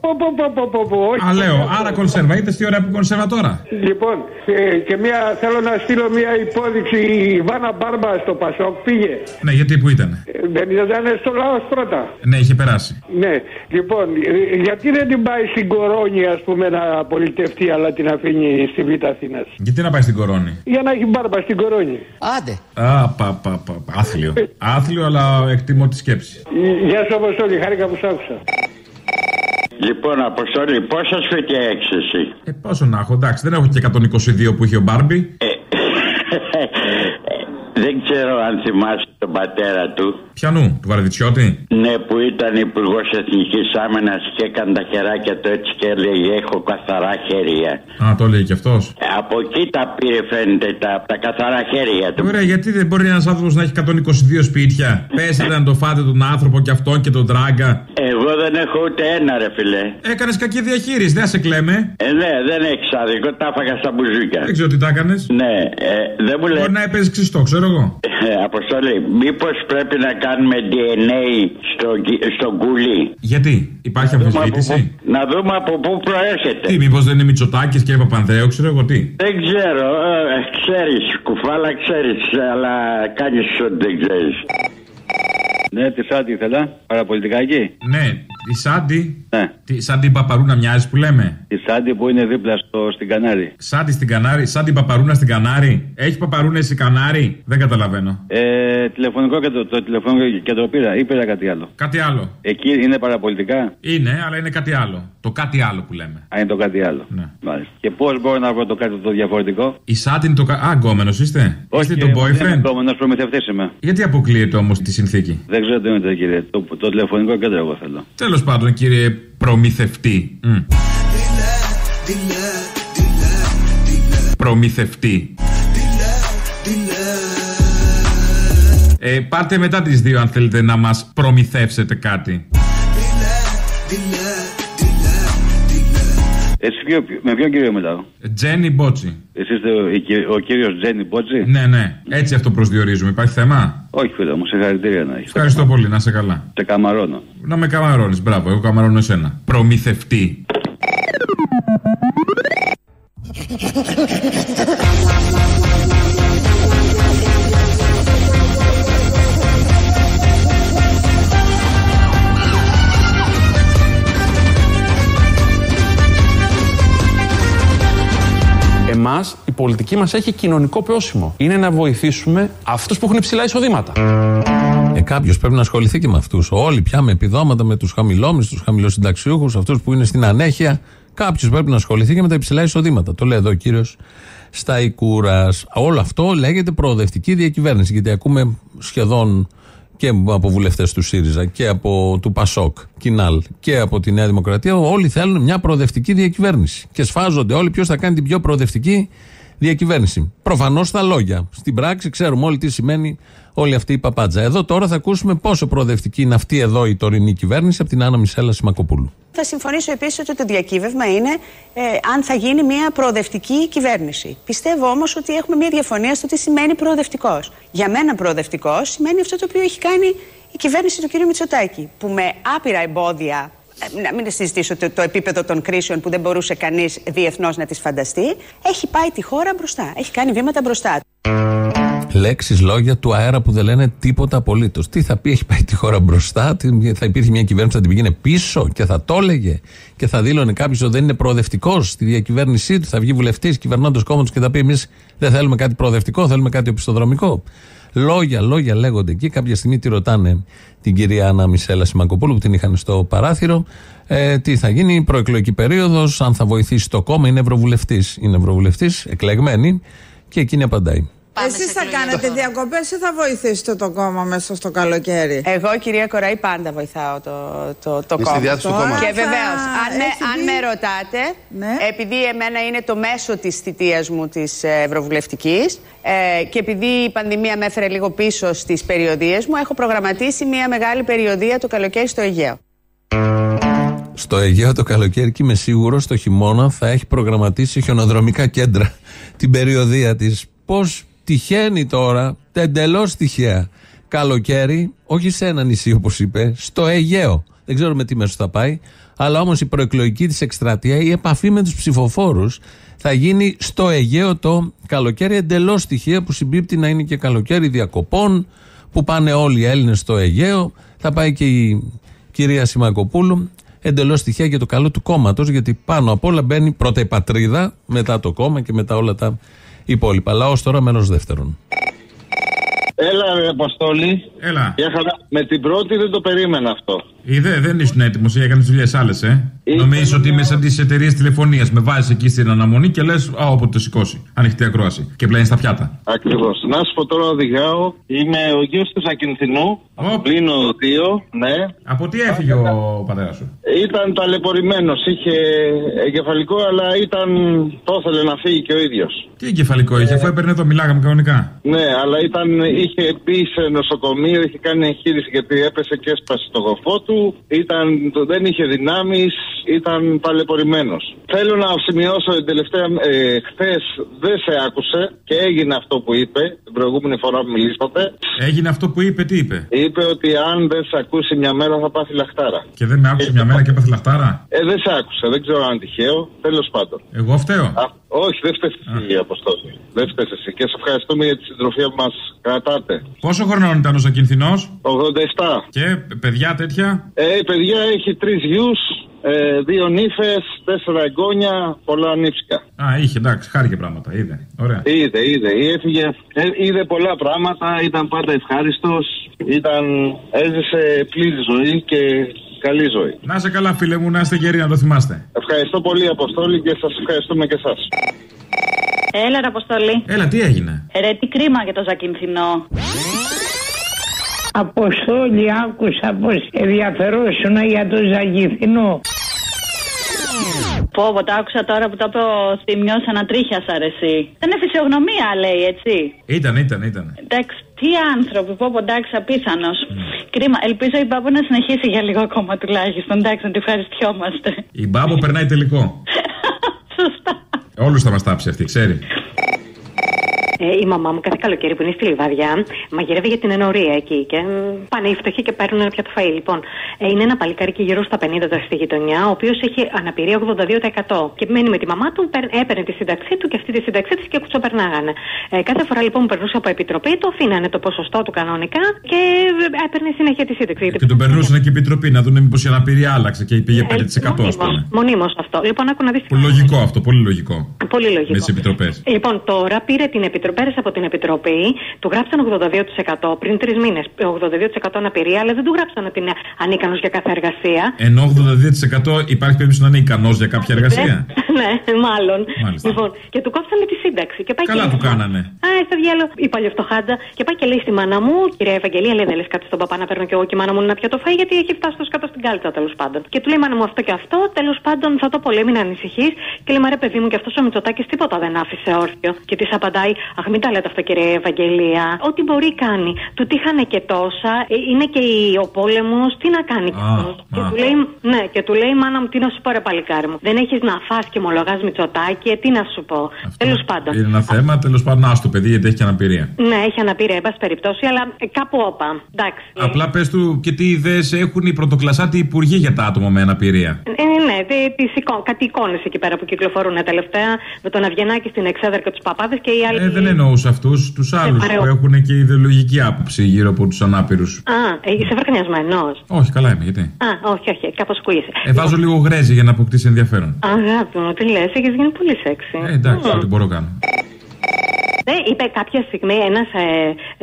Πώ πω, πω, πω, πω, πω, όχι. Α, λέω, άρα κονσέρβα. Είδες τι ωραία που κονσέρβα τώρα. Λοιπόν, ε, και μια, θέλω να στείλω μια υπόδειξη. Η Βάνα Μπάρμπα στο Πασόκ πήγε. Ναι, γιατί που ήταν. Ε, Δεν ήταν στο λαός πρώτα. Ναι, είχε περάσει. Ναι, λοιπόν, ε, γιατί δεν την πάει στην Κορώνη, ας πούμε, να πολιτευτεί, αλλά την αφήνει στη Β' Αθήνας; Γιατί να πάει στην κορώνη; Για να έχει μπάρμπα στην Κορώνη. Άντε. Α, πα, πα, πα, πα, άθλιο. Άθλιο, αλλά εκτιμώ τη σκέψη. Γεια σου, Αποστόλη, χάρηκα που σ' άκουσα. Λοιπόν, Αποστολή, πόσα σπίτια έχεις εσύ; Ε, πόσο να έχω, εντάξει, δεν έχω και 122 που είχε ο Μπάρμπι. Δεν ξέρω αν θυμάσαι τον πατέρα του. Πιανού, του Βαρδιτσιώτη. Ναι, που ήταν υπουργός Εθνικής Άμυνας και έκανε τα χεράκια του έτσι και έλεγε: Έχω καθαρά χέρια. Α, το λέει και αυτός. Από εκεί τα πήρε, φαίνεται, τα, τα καθαρά χέρια του. Ωραία, γιατί δεν μπορεί ένας άνθρωπος να έχει 122 σπίτια; Πέσατε να το φάτε τον άνθρωπο και αυτόν και τον τράγκα. Εγώ δεν έχω ούτε ένα, ρε φιλέ. Έκανες κακή διαχείριση, δεν σε κλαίμε. Ε, ναι, δεν έχει άδικο, τα έφαγα στα μπουζούκια. Δεν ξέρω τι τα έκανες. Ναι, ε, δεν μου λέει. Μπορεί να έπαιζες ξυστό, ξέρω εγώ. Ε, Αποστολή, μήπως πρέπει να κάνουμε DNA στο, γκ- στο γκουλί. Γιατί, υπάρχει αμφισβήτηση; Να δούμε από πού προέρχεται. Τι, μήπως δεν είναι Μητσοτάκης και Παπανδρέου, ξέρω εγώ τι; Δεν ξέρω, ε, ξέρεις, κουφάλα ξέρεις, αλλά κάνεις ό,τι δεν ξέρεις. Ναι, τη Σάντι ήθελα. Παραπολιτικά εκεί. Ναι, η Σάντι. Ναι. Τι, σαν την Παπαρούνα μοιάζει που λέμε; Η Σάντι που είναι δίπλα στο, στην Κανάρη. Σάντι στην Κανάρη, σαν την Παπαρούνα στην Κανάρη. Έχει Παπαρούνε η Κανάρη; Δεν καταλαβαίνω. Ε, τηλεφωνικό κέντρο, το τηλεφωνικό κέντρο πήρα ή πήρα κάτι άλλο. Κάτι άλλο. Εκεί είναι παραπολιτικά; Είναι, αλλά είναι κάτι άλλο. Το κάτι άλλο που λέμε. Α, είναι το κάτι άλλο. Ναι. Μάλιστα. Και πώς μπορώ να βρω το κάτι το διαφορετικό; Η Σάντι είναι το. κα- Α, γκόμενος είστε. είστε το Δεν είμαι boyfriend. επόμενος προμηθευτής είμαι. Γιατί αποκλείεται όμως τη συνθήκη; Δεν ξέρω τι είναι κύριε. Το, το τηλεφωνικό κέντρο εγώ θέλω. Τέλος πάντων, κύριε προμηθευτή. Μμ. Προμηθευτή. Ε, πάτε μετά τις δύο αν θέλετε να μας προμηθεύσετε κάτι. Εσύ ποιο, με ποιον κύριο μιλάω; Τζένι Μπότσι. Εσύ είστε ο, η κυ- ο κύριος Τζένι Μπότζη; Ναι, ναι. Έτσι αυτό προσδιορίζουμε. Υπάρχει θέμα; Όχι φίλε μου, συγχαρητήρια να έχεις. Ευχαριστώ πολύ. Να σε καλά. Σε καμαρώνω. Να με καμαρώνεις. Μπράβο. Εγώ καμαρώνω εσένα. Προμηθευτή. Πολιτική μας έχει κοινωνικό πρόσημο. Είναι να βοηθήσουμε αυτούς που έχουν υψηλά εισοδήματα. Ε, Κάποιος πρέπει να ασχοληθεί και με αυτούς. Όλοι πια με επιδόματα, με τους χαμηλόμισθου, τους χαμηλοσυνταξιούχους, αυτούς που είναι στην ανέχεια. Κάποιος πρέπει να ασχοληθεί και με τα υψηλά εισοδήματα. Το λέει εδώ ο κύριος Σταϊκούρας. Όλο αυτό λέγεται προοδευτική διακυβέρνηση. Γιατί ακούμε σχεδόν και από βουλευτές του ΣΥΡΙΖΑ και από του ΠΑΣΟΚ, Κινάλ και από τη Νέα Δημοκρατία. Όλοι θέλουν μια προοδευτική διακυβέρνηση. Και σφάζονται όλοι ποιος θα κάνει την πιο προοδευτική διακυβέρνηση. Προφανώς στα λόγια. Στην πράξη ξέρουμε όλοι τι σημαίνει όλη αυτή η παπάντζα. Εδώ τώρα θα ακούσουμε πόσο προοδευτική είναι αυτή εδώ η τωρινή κυβέρνηση από την Άννα Μισέλα Σιμακοπούλου. Θα συμφωνήσω επίσης ότι το διακύβευμα είναι ε, αν θα γίνει μια προοδευτική κυβέρνηση. Πιστεύω όμως ότι έχουμε μια διαφωνία στο τι σημαίνει προοδευτικός. Για μένα, προοδευτικός σημαίνει αυτό το οποίο έχει κάνει η κυβέρνηση του κ. Μητσοτάκη, που με άπειρα εμπόδια. Ε, Να μην συζητήσω το, το επίπεδο των κρίσεων που δεν μπορούσε κανείς διεθνώς να τις φανταστεί. Έχει πάει τη χώρα μπροστά. Έχει κάνει βήματα μπροστά. Λέξεις, λόγια του αέρα που δεν λένε τίποτα απολύτως. Τι θα πει, έχει πάει τη χώρα μπροστά, τι- θα υπήρχε μια κυβέρνηση που θα την πήγαινε πίσω και θα το έλεγε και θα δήλωνε κάποιος ότι δεν είναι προοδευτικός στη διακυβέρνησή του. Θα βγει βουλευτής, κυβερνώντο κόμματος και θα πει: Εμείς δεν θέλουμε κάτι προοδευτικό, θέλουμε κάτι οπισθοδρομικό. Λόγια, λόγια λέγονται εκεί. Κάποια στιγμή τη ρωτάνε την κυρία Άννα Μισέλα Σιμακοπούλου που την είχαν στο παράθυρο. Ε, τι θα γίνει, η προεκλογική περίοδος, αν θα βοηθήσει το κόμμα, είναι ευρωβουλευτής. Είναι ευρωβουλευτής, εκλεγμένη και εκείνη απαντάει. Εσείς θα κάνετε διακοπές ή θα βοηθήσετε το κόμμα μέσα στο καλοκαίρι; Εγώ, κυρία Κοραή, πάντα βοηθάω το, το, το Στη κόμμα. διάθεση του κόμματος. Και βεβαίως, αν, με, έχει αν δει- με ρωτάτε, επειδή εμένα είναι το μέσο της θητείας μου της Ευρωβουλευτικής ε, και επειδή η πανδημία με έφερε λίγο πίσω στις περιοδίες μου, έχω προγραμματίσει μια μεγάλη περιοδία το καλοκαίρι στο Αιγαίο. Στο Αιγαίο το καλοκαίρι και είμαι σίγουρος στο χειμώνα θα έχει προγραμματίσει χιονοδρομικά κέντρα την περιοδία της. Πώς τυχαίνει τώρα, εντελώς τυχαία, καλοκαίρι, όχι σε ένα νησί όπως είπε, στο Αιγαίο. Δεν ξέρουμε τι μέσο θα πάει. Αλλά όμως η προεκλογική της εκστρατεία, η επαφή με τους ψηφοφόρους θα γίνει στο Αιγαίο το καλοκαίρι. Εντελώς στοιχεία που συμπίπτει να είναι και καλοκαίρι διακοπών, που πάνε όλοι οι Έλληνες στο Αιγαίο. Θα πάει και η κυρία Σιμακοπούλου. Εντελώς στοιχεία για το καλό του κόμματος, γιατί πάνω απ' όλα μπαίνει πρώτα η πατρίδα, μετά το κόμμα και μετά όλα τα υπόλοιπα. Λαός τώρα μέρο δεύτερον. Έλα, ρε Αποστόλη. Έλα. Για χαρά. Με την πρώτη δεν το περίμενα αυτό. Είδε, δεν ήσουν έτοιμος ή έκανες δουλειές άλλες, ε; Νομίζεις ότι είμαι σαν τις εταιρείες τηλεφωνίας. Με βάζεις εκεί στην αναμονή και λες, Α, όποτε το σηκώσει. Ανοιχτή ακρόαση. Και πλένεις τα πιάτα. Ακριβώς. Να σου πω τώρα οδηγάω. Είμαι ο γιος του Ακινθινού. Πλήνω δύο, ναι. Από τι έφυγε ο πατέρας σου; Ήταν ταλαιπωρημένος. Είχε εγκεφαλικό, αλλά ήταν. Το ήθελε να φύγει και ο ίδιος. Τι εγκεφαλικό είχε, αφού έπαιρνε εδώ, μιλάγαμε κανονικά. Ναι, αλλά ήταν, είχε μπει σε νοσοκομείο, είχε κάνει εγχείρηση γιατί έπεσε και έσπασε το γοφό του. Ήταν, δεν είχε δυνάμεις, ήταν ταλαιπωρημένο. Θέλω να σημειώσω την τελευταία. Ε, Χθες δεν σε άκουσε και έγινε αυτό που είπε την προηγούμενη φορά που μιλήσατε. Έγινε αυτό που είπε, τι είπε; Είπε ότι αν δεν σε ακούσει μια μέρα θα πάθει λαχτάρα. Και δεν με άκουσε μια μέρα και έπαθε λαχτάρα; Ε, δεν σε άκουσε, δεν ξέρω αν είναι τυχαίο. Τέλος πάντων. Εγώ φταίω. Α, όχι, δεν φταίει εσύ, Αποστόλη. Δεν φταίει εσύ. Και σε ευχαριστούμε για τη συντροφία που μας κρατάτε. Πόσο χρονών ήταν ο Ζακυνθινός; 87. Και παιδιά τέτοια; Ε, η παιδιά έχει τρεις γιους, ε, δύο νύφες, τέσσερα εγγόνια, πολλά νύψικα. Α, είχε εντάξει, χάρηκε πράγματα. Είδε. Ωραία. Είδε, είδε, έφυγε. Ε, είδε πολλά πράγματα, ήταν πάντα ευχάριστος. Ήταν, έζησε πλήρη ζωή και καλή ζωή. Να είσαι καλά, φίλε μου, να είστε γεροί να το θυμάστε. Ευχαριστώ πολύ, Αποστόλη, και σας ευχαριστούμε και εσά. Έλα, ρε Αποστολή. Έλα, τι έγινε; Ρε, τι κρίμα για το Ζακυνθινό. Αποστόλη, άκουσα πως ενδιαφερόσουν για το Ζαγηθινό. Πω, πω, το άκουσα τώρα που το είπε ο Θημιός ανατρίχιας αρεσί. Ήταν φυσιογνωμία, λέει, έτσι. Ήταν, ήταν, ήταν. Εντάξει, τι άνθρωποι, πω, πω, εντάξει, απίθανος. Κρίμα, ελπίζω η Μπάμπο να συνεχίσει για λίγο ακόμα τουλάχιστον. Εντάξει, να τη ευχαριστιόμαστε. Η Μπάμπο περνάει τελικό. Σωστά. Όλους θα μας τάψει αυτή, ξέρει. Ε, η μαμά μου κάθε καλοκαίρι που είναι στη Λιβαδιά μαγειρεύει για την ενορία εκεί. Και μ, πάνε οι φτωχοί και παίρνουν ένα πιάτο φαΐ. Λοιπόν, ε, είναι ένα παλικάρι και γύρω στα 50 τώρα στη γειτονιά, ο οποίος έχει αναπηρία 82%. Και μένει με τη μαμά του, παίρν- έπαιρνε τη σύνταξή του και αυτή τη σύνταξή της και κουτσοπερνάγανε. Ε, κάθε φορά λοιπόν που περνούσε από επιτροπή, το αφήνανε το ποσοστό του κανονικά και ε, έπαιρνε συνέχεια τη σύνταξη. Γιατί Και τον περνούσαν και η επιτροπή να δουν μήπως η αναπηρία άλλαξε και πήγε 5% ας πούμε. Μονίμως αυτό. Λοιπόν, άκου να δεις. Πολύ λογικό αυτό, πολύ λογικό. Πολύ λογικό. Με τις επιτροπές. Λοιπόν, τώρα πήρε την επιτροπή, πέρασε από την επιτροπή, του γράψαν 82% πριν τρεις μήνες. 82% αναπηρία, αλλά δεν του γράψαν ότι είναι ανίκανος για κάθε εργασία. Ενώ 82% υπάρχει περίπτωση να είναι ικανός για κάποια εργασία; ναι, μάλλον. Μάλιστα. Λοιπόν, και του κόψανε τη σύνταξη. Και πάει Καλά και... του κάνανε. Α, στο διάλογο, η παλιοφτωχάτζα. Και πάει και λέει στη μάνα μου, κυρία Ευαγγελία, λέει δεν λες κάτι στον παπά να παίρνω και εγώ και η μάνα μου να πιω το φάι, γιατί έχει φτάσει το σκάτω στην κάλτσα τέλος πάντων. Και του λέει η μάνα μου αυτό και αυτό, τέλος πάντων θα το πω, λέει μην ανησυχείς. Και λέει μα ρε παιδί μου και αυτός ο Μητσοτάκης τίποτα δεν άφησε όρθιο. Και της απαντάει, Αχ μην τα λέτε αυτό κυρία Ευαγγελία. Ό,τι μπορεί κάνει. Του τύχανε και τόσα, ε, είναι και η- ο πόλεμος, τι να κάνει. και, του λέει, ναι, και του λέει, μάνα μου, τι να σου πω, ρε παλικάρι μου. Δεν έχεις να φας και μολογά Μητσοτάκη, ε, τι να σου πω. Τέλος πάντων. Είναι ένα θέμα, τέλος πάντων, άστο παιδί, γιατί έχει και αναπηρία. Ναι, έχει αναπηρία, εν πάση περιπτώσει, αλλά ε, κάπου όπα. Εντάξει. Απλά πες του και τι ιδέες έχουν οι πρωτοκλασσάτοι υπουργοί για τα άτομα με αναπηρία. Ε, ναι, τι- τις εικο- κάτι εικόνες εκεί πέρα που κυκλοφορούν τελευταία με τον Αυγενάκη στην Εξέδρα και τους Παπάδες και οι άλλοι. Ε, δεν εννοούσα αυτούς, τους άλλους παρεώ. που έχουν και ιδεολογική άποψη γύρω από τους ανάπηρους. Α, ε, είσαι βαρκανιασμένο. Όχι, καλά είμαι, γιατί; Α, όχι, όχι, κάπως ακούγεσαι. Ε, βάζω λίγο γρέζι για να αποκτήσει ενδιαφέρον. Αγάπη μου, τι λες, έχεις γίνει πολύ σεξι. Ε, εντάξει, ό,τι μπορώ κάνω. Ναι, είπε κάποια στιγμή ένας, ε,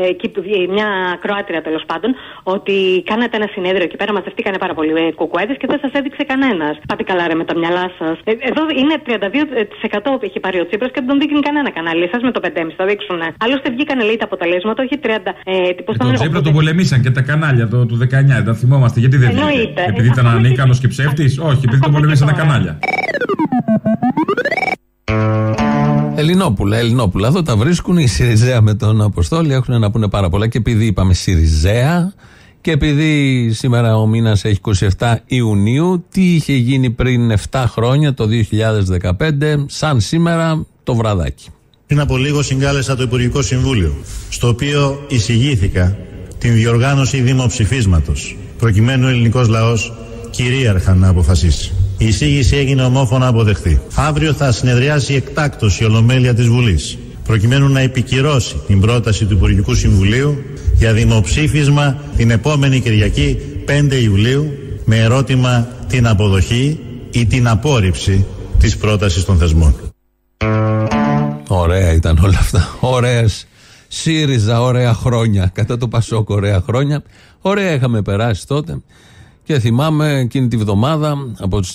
ε, εκεί που- ε, μια Κροάτρια τέλος πάντων ότι κάνατε ένα συνέδριο εκεί πέρα, μαζευτήκανε πάρα πολλοί ε, κουκουέδες και δεν σας έδειξε κανένας. Πάτε καλά, ρε, με τα μυαλά σας. Ε, εδώ είναι 32% που έχει πάρει ο Τσίπρας και δεν τον δείχνει κανένα κανάλι. Εσά με το 5,5 θα δείξουν. Άλλωστε βγήκανε λέει τα αποτελέσματα, όχι 30. Ε, πώς Τον ήταν, Τσίπρα τον πολεμήσαν και τα κανάλια το, του 19, τα θυμόμαστε. Γιατί δεν βγήκε. Εννοείται. Επειδή ήταν ανίκανος και ψεύτης, όχι, επειδή τον πολεμήσαν τα κανάλια. Ελληνόπουλα, Ελληνόπουλα. Εδώ τα βρίσκουν οι Σιριζέα με τον Αποστόλη. Έχουν να πούνε πάρα πολλά. Και επειδή είπαμε Σιριζέα και επειδή σήμερα ο μήνας έχει 27 Ιουνίου, τι είχε γίνει πριν 7 χρόνια, το 2015, σαν σήμερα το βραδάκι. Πριν από λίγο συγκάλεσα το Υπουργικό Συμβούλιο, στο οποίο εισηγήθηκα την διοργάνωση δημοψηφίσματος, προκειμένου ο ελληνικός λαός κυρίαρχα να αποφασίσει. Η εισήγηση έγινε ομόφωνα αποδεχτή. Αύριο θα συνεδριάσει εκτάκτως η Ολομέλεια της Βουλής προκειμένου να επικυρώσει την πρόταση του Υπουργικού Συμβουλίου για δημοψήφισμα την επόμενη Κυριακή 5 Ιουλίου με ερώτημα την αποδοχή ή την απόρριψη της πρότασης των θεσμών. Ωραία ήταν όλα αυτά. Ωραίες ΣΥΡΙΖΑ, ωραία χρόνια. Κατά το Πασόκ, ωραία χρόνια. Ωραία είχαμε περάσει τότε. Και θυμάμαι εκείνη τη βδομάδα, από τους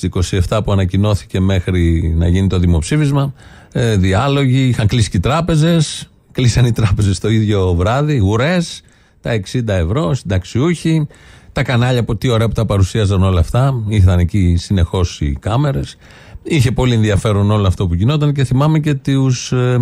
27 που ανακοινώθηκε μέχρι να γίνει το δημοψήφισμα, ε, διάλογοι, είχαν κλείσει και οι τράπεζες, κλείσαν οι τράπεζες το ίδιο βράδυ, ουρές, τα 60 ευρώ, συνταξιούχοι, τα κανάλια που τι ωραία που τα παρουσίαζαν όλα αυτά, ήρθαν εκεί συνεχώς οι κάμερες. Είχε πολύ ενδιαφέρον όλο αυτό που γινόταν και θυμάμαι και τους ε,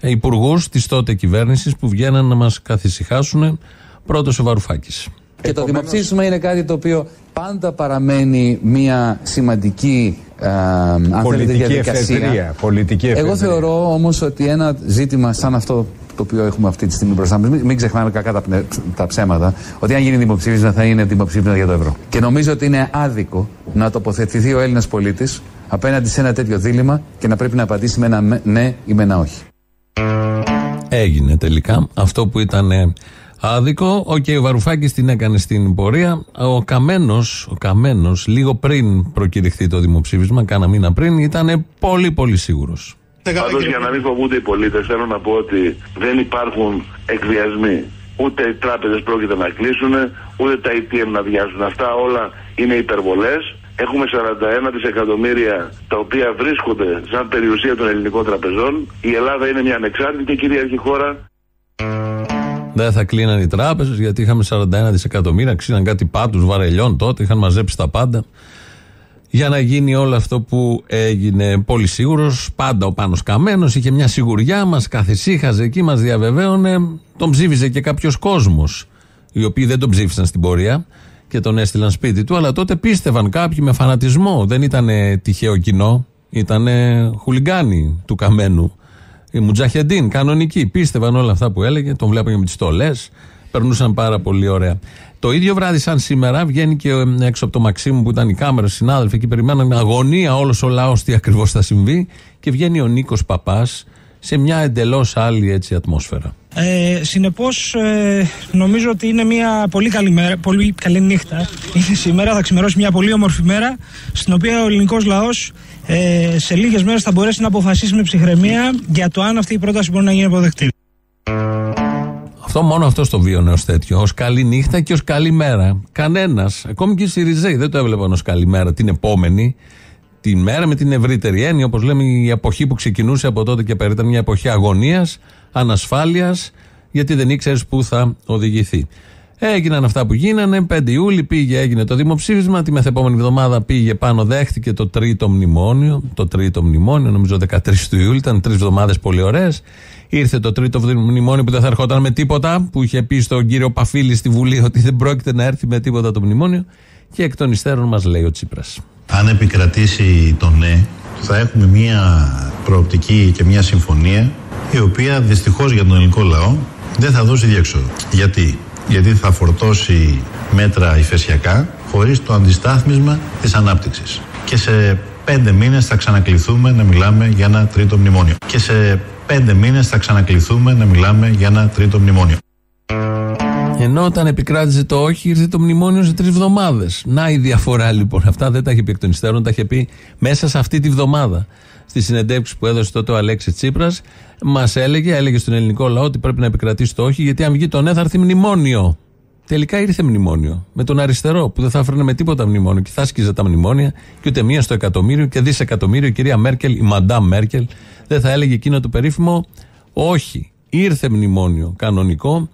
ε, υπουργούς της τότε κυβέρνησης που βγαίναν να μας καθησυχάσουν. Πρώτος ο Βαρουφάκης. Και το δημοψήφισμα είναι κάτι το οποίο πάντα παραμένει μια σημαντική ε, αν θέλετε, διαδικασία. πολιτική Εγώ θεωρώ όμως ότι ένα ζήτημα σαν αυτό το οποίο έχουμε αυτή τη στιγμή μπροστά μας, μην, μην ξεχνάμε κακά τα, πνε- τα ψέματα, ότι αν γίνει δημοψήφισμα θα είναι δημοψήφισμα για το ευρώ. Και νομίζω ότι είναι άδικο να τοποθετηθεί ο Έλληνας πολίτης απέναντι σε ένα τέτοιο δίλημα και να πρέπει να απαντήσει με ένα με- ναι ή με ένα όχι. Έγινε τελικά αυτό που ήταν ε, άδικο. Ο κ. Βαρουφάκης την έκανε στην πορεία. Ο Καμένος, ο Καμένος, λίγο πριν προκηρυχθεί το δημοψήφισμα, κάνα μήνα πριν, ήταν πολύ πολύ σίγουρος. Πάντως για να μην φοβούνται οι πολίτες, θέλω να πω ότι δεν υπάρχουν εκβιασμοί. Ούτε οι τράπεζες πρόκειται να κλείσουν, ούτε τα ATM να βιάζουν. Αυτά όλα είναι υπερβολές. Έχουμε 41 δισεκατομμύρια τα οποία βρίσκονται σαν περιουσία των ελληνικών τραπεζών. Η Ελλάδα είναι μια ανεξάρτητη και κυρίαρχη χώρα. Δεν θα κλείναν οι τράπεζες γιατί είχαμε 41 δισεκατομμύρια, ξύναν κάτι πάτους βαρελιών τότε, είχαν μαζέψει τα πάντα. Για να γίνει όλο αυτό που έγινε πολύ σίγουρος, πάντα ο Πάνος Καμένος είχε μια σιγουριά, μας καθησύχαζε εκεί, μας διαβεβαίωνε. Τον ψήφιζε και κάποιος κόσμος, οι οποίοι δεν τον ψήφισαν στην πορεία και τον έστειλαν σπίτι του, αλλά τότε πίστευαν κάποιοι με φανατισμό. Δεν ήταν τυχαίο κοινό, ήταν χουλιγκάνοι του Καμένου. Οι Μουτζαχεντίν, κανονικοί, πίστευαν όλα αυτά που έλεγε, τον βλέπανε με τις στολές, περνούσαν πάρα πολύ ωραία. Το ίδιο βράδυ, σαν σήμερα, βγαίνει και ε, έξω από το Μαξίμου που ήταν οι κάμερε, συνάδελφοι εκεί περιμέναν με αγωνία όλος ο λαός τι ακριβώς θα συμβεί και βγαίνει ο Νίκος Παπάς σε μια εντελώς άλλη έτσι ατμόσφαιρα. Ε, Συνεπώς, ε, νομίζω ότι είναι μια πολύ καλή μέρα, πολύ καλή νύχτα. Είναι σήμερα, θα ξημερώσει μια πολύ όμορφη μέρα, στην οποία ο ελληνικός λαός ε, σε λίγες μέρες θα μπορέσει να αποφασίσει με ψυχραιμία για το αν αυτή η πρόταση μπορεί να γίνει αποδεκτή. Αυτό μόνο αυτό το βίωνε ως τέτοιο. Ω καλή νύχτα και ως καλή μέρα. Κανένας, ακόμη και οι Σιριζέοι δεν το έβλεπαν ως καλή μέρα την επόμενη. Τη μέρα με την ευρύτερη έννοια, όπως λέμε, η εποχή που ξεκινούσε από τότε και πέρα ήταν μια εποχή αγωνίας, ανασφάλειας, γιατί δεν ήξερες πού θα οδηγηθεί. Έγιναν αυτά που γίνανε. 5 Ιούλη πήγε, έγινε το δημοψήφισμα. Τη μεθεπόμενη εβδομάδα πήγε πάνω, δέχτηκε το τρίτο μνημόνιο. Το τρίτο μνημόνιο, νομίζω 13 του Ιούλη, ήταν τρεις εβδομάδες πολύ ωραίες. Ήρθε το τρίτο μνημόνιο που δεν θα ερχόταν με τίποτα, που είχε πει στον κύριο Παφίλη στη Βουλή ότι δεν πρόκειται να έρθει με τίποτα το μνημόνιο. Και εκ των υστέρων μας λέει ο Τσίπρας. Αν επικρατήσει το ναι, θα έχουμε μια προοπτική και μια συμφωνία η οποία δυστυχώς για τον ελληνικό λαό δεν θα δώσει διέξοδο. Γιατί; Γιατί θα φορτώσει μέτρα ηφαισιακά χωρίς το αντιστάθμισμα της ανάπτυξης. Και σε πέντε μήνες θα ξανακληθούμε να μιλάμε για ένα τρίτο μνημόνιο. Και σε πέντε μήνες θα ξανακληθούμε να μιλάμε για ένα τρίτο μνημόνιο. Ενώ όταν επικράτησε το όχι, ήρθε το μνημόνιο σε τρεις εβδομάδε. Να η διαφορά λοιπόν. Αυτά δεν τα είχε πει εκ των υστέρων, τα είχε πει μέσα σε αυτή τη βδομάδα. Στη συνεντεύξη που έδωσε τότε ο Αλέξης Τσίπρας, μας έλεγε, έλεγε στον ελληνικό λαό ότι πρέπει να επικρατήσει το όχι, γιατί αν βγει το ναι θα έρθει μνημόνιο. Τελικά ήρθε μνημόνιο. Με τον αριστερό που δεν θα έφερνε με τίποτα μνημόνιο και θα άσκιζε τα μνημόνια και ούτε μία στο εκατομμύριο και δισεκατομμύριο. Η κυρία Μέρκελ, η Μαντάμ Μέρκελ, δεν θα έλεγε εκείνο το περίφημο όχι. Ήρθε μνημόνιο κανονικό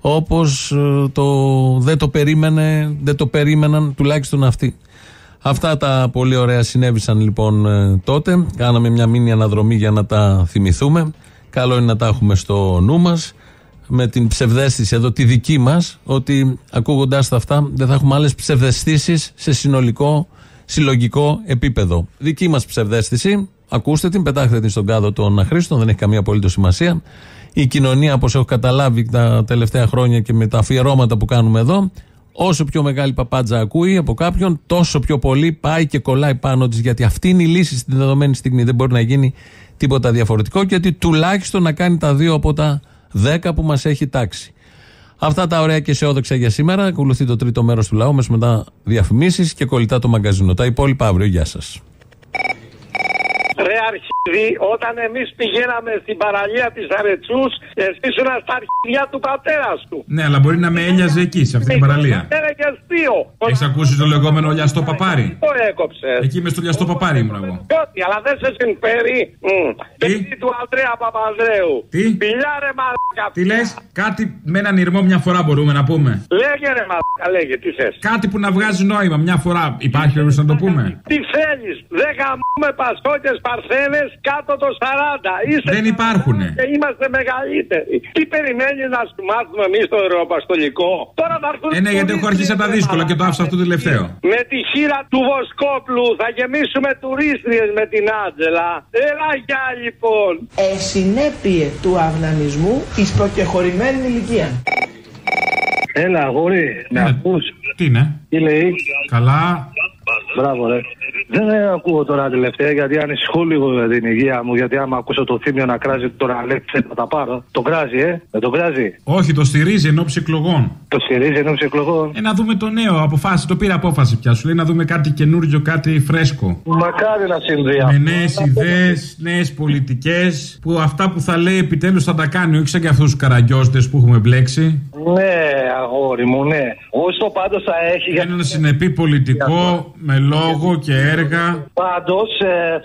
όπως ε, το, δεν, το περίμενε, δεν το περίμεναν τουλάχιστον αυτοί. Αυτά τα πολύ ωραία συνέβησαν λοιπόν ε, τότε. Κάναμε μια μήνυ αναδρομή για να τα θυμηθούμε. Καλό είναι να τα έχουμε στο νου μας με την ψευδέστηση εδώ τη δική μας ότι ακούγοντάς τα αυτά δεν θα έχουμε άλλες ψευδεστήσεις σε συνολικό συλλογικό επίπεδο. Δική μας ψευδέστηση, ακούστε την, πετάχτε την στον κάδο των αχρήστων, δεν έχει καμία απολύτως σημασία. Η κοινωνία, όπως έχω καταλάβει τα τελευταία χρόνια και με τα αφιερώματα που κάνουμε εδώ, Όσο πιο μεγάλη παπάντζα ακούει από κάποιον, τόσο πιο πολύ πάει και κολλάει πάνω της. Γιατί αυτή είναι η λύση στην δεδομένη στιγμή. Δεν μπορεί να γίνει τίποτα διαφορετικό και ότι τουλάχιστον να κάνει τα δύο από τα δέκα που μας έχει τάξει. Αυτά τα ωραία και αισιόδοξα για σήμερα. Ακολουθεί το τρίτο μέρος του λαού, μέσα μετά διαφημίσεις και κολλητά το μαγκαζίνο. Τα υπόλοιπα αύριο. Γεια σας. Ρε αρχίδι, όταν εμείς πηγαίναμε στην παραλία της Αρετσούς, εσύ ήσουν στα αρχίδια του πατέρας σου. Ναι, αλλά μπορεί να με έλιαζε εκεί, σε αυτή την παραλία. Era και αστείο. Έχεις ακούσει το λεγόμενο λιαστό παπάρι. Το έκοψες; Εκεί με στο λιαστό παπάρι ήμουν εγώ. Κάτι, αλλά δεν σε συμφέρει. Μμ. Παιδί του Αντρέα Παπανδρέου. Τι; Πιλιάρε μαλάκα. Τι λες, κάτι με έναν ηρμό μια φορά μπορούμε να πούμε; Λέγε ρε μαλάκα, λέγε, τι θες. Κάτι που να βγάζει νόημα μια φορά. Υπάρχει περίπτωση να το πούμε; Τι θέλεις, δεν γαμούμε πασόκε παρθένες κάτω το 40. Είστε Δεν υπάρχουνε. Και είμαστε μεγαλύτεροι. Τι περιμένει να σου μάθουμε εμείς το ευρωπαστολικό; Τώρα θα έρθουν. Ε, ναι, γιατί έχω αρχίσει από τα δύσκολα και το άφησα αυτό το τελευταίο. Με τη χείρα του Βοσκόπλου θα γεμίσουμε τουρίστριες με την Άντζελα. Έλα γεια λοιπόν. Ε, συνέπειε του αυνανισμού εις προκεχωρημένης ηλικία. Έλα, αγόρι, με ακούς. Τι είναι; Τι λέει; Καλά. Μπράβο, ρε. Δεν ε, ακούω τώρα τελευταία γιατί ανησυχώ λίγο για την υγεία μου. Γιατί άμα ακούσω το θύμιο να κράζει τον Αλέξη θα τα πάρω. Το κράζει, ε. Δεν το κράζει. Όχι, το στηρίζει εν ώψη εκλογών. Το στηρίζει εν ώψη εκλογών. Ε, να δούμε το νέο. Αποφάσισε, το πήρε απόφαση πια. Σου λέει να δούμε κάτι καινούριο, κάτι φρέσκο. Μακάρι να συμβεί Με αυτό. νέες ιδέες, νέες πολιτικές. Που αυτά που θα λέει επιτέλους θα τα κάνει. Όχι σαν και αυτούς τους καραγκιόζτε που έχουμε μπλέξει. Ναι, αγόρι μου, ναι. Όσο πάντως θα έχει. για- Έναν συνεπή πολιτικό με λόγο και έργα. Πάντως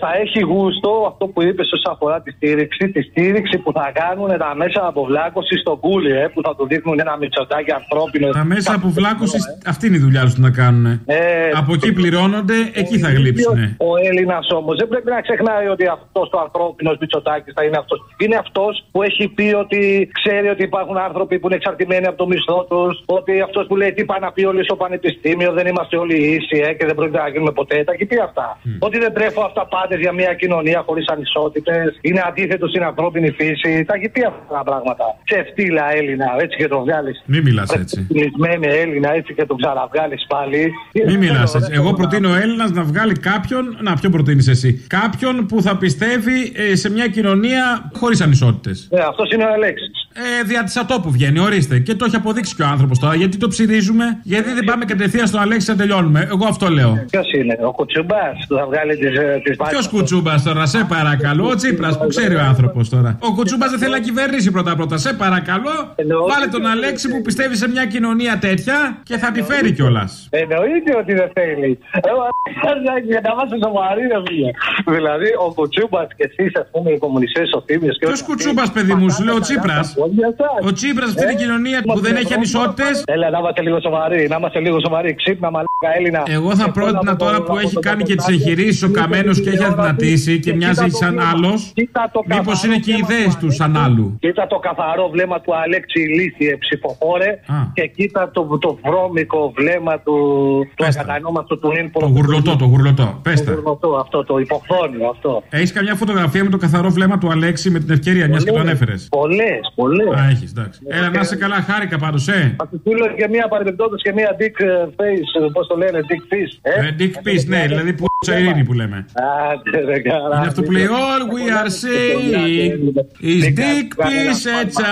θα έχει γούστο αυτό που είπες όσον αφορά τη στήριξη. Τη στήριξη που θα κάνουν τα μέσα αποβλάκωσης στον κούλι, ε, που θα του δείχνουν ένα μυτσοτάκι ανθρώπινο. Τα μέσα αποβλάκωσης, αυτή είναι η δουλειά τους να κάνουν. Ε, Από εκεί πληρώνονται, εκεί θα γλύψουν. Ο Έλληνας όμως δεν πρέπει να ξεχνάει ότι αυτός ο ανθρώπινος Μητσοτάκη θα είναι αυτός. Είναι αυτός που έχει πει ότι ξέρει ότι υπάρχουν άνθρωποι που είναι εξαρτημένοι από το μισθό τους. Ότι αυτός που λέει τι πάει να πει όλοι στο πανεπιστήμιο, δεν είμαστε όλοι ίσοι ε, και δεν πρόκειται να γίνουμε ποτέ. Τα έχει πει αυτά. Ότι δεν τρέφω αυτά πάντες για μια κοινωνία χωρίς ανισότητες. Είναι αντίθετο στην ανθρώπινη φύση. Τα έχει πει αυτά τα πράγματα. Ξεφτύλα Έλληνα, έτσι και το βγάλεις. Μην μιλάς έτσι. Κλεισμένη Έλληνα, έτσι και το ξαναβγάλεις πάλι. Μην μιλάς έτσι. Εγώ προτείνω ο Έλληνας να βγάλει κάποιον. Να, ποιο προτείνεις εσύ; Κάποιον που θα πιστεύει ε, σε μια κοινωνία χωρίς ανισότητες. Ναι, αυτός είναι ο Αλέξης. Ε, δια της ατόπου βγαίνει, ορίστε. Και το έχει αποδείξει και ο άνθρωπος τώρα. Γιατί το ψυρίζουμε, γιατί δεν πάμε κατευθείαν στον Αλέξη να τελειώνουμε. Εγώ αυτό λέω. Ποιος είναι, ο Κουτσούμπα που θα βγάλει τις τις Ποιος κουτσούμπα τώρα, σε παρακαλώ. Ο Τσίπρας που ξέρει ο άνθρωπος τώρα. Ο κουτσούμπα δεν θέλει να κυβερνήσει πρώτα-πρώτα. Σε παρακαλώ, βάλε τον Αλέξη που πιστεύει σε μια κοινωνία τέτοια και θα τη φέρει κιόλας. Εννοείται ότι δεν θέλει. Εγώ για να είμαστε σοβαροί, ρε φίλε. Δηλαδή, ο Κουτσούμπα και εσείς, ας πούμε, οι κομμουνιστές, ο Θήμιος και Ποιος κουτσούμπα, παιδί μου, σου λέω ο Τσίπρας; Ο Τσίπρας αυτή την κοινωνία που δεν έχει ανισότητε. Έλα, να είμαστε λίγο σοβαροί, να είμαστε λίγο σοβαροί. Ξύπνα, μαλάκα Έλληνα. Εγώ θα πρότεινα τώρα που έχει κάνει και τις εγχειρήσεις ο Καμένος και έχει αδυνατήσει και μοιάζει σαν άλλος. Μήπως είναι και οι ιδέε του σαν άλλου. Κοίτα το καθαρό βλέμμα του Αλέξη Ηλίθιε ψηφοφόρε και κοίτα το, το βρώμικο βλέμμα του, του ακατανόμαστου του Νίν Το γουρλωτό, το γουρλωτό. Πες τα. Γουρλωτό, αυτό το υποχθόνιο αυτό. Έχεις καμιά φωτογραφία με το καθαρό βλέμμα του Αλέξη με την ευκαιρία, μιας και το ανέφερες; Πολλές, πολλές. Α, έχει, εντάξει. Έλα, να είσαι καλά, χάρηκα πάντω, ε. Θα σου στείλω και μία παρεμπιπτόντω και μία dick face, πώ το λένε, dick fish. Ε, dick piece, ναι, δηλαδή που ειρήνη που λέμε. Άντε, ρε καλά. Είναι αυτό που λέει All we are saying is dick piece, έτσι.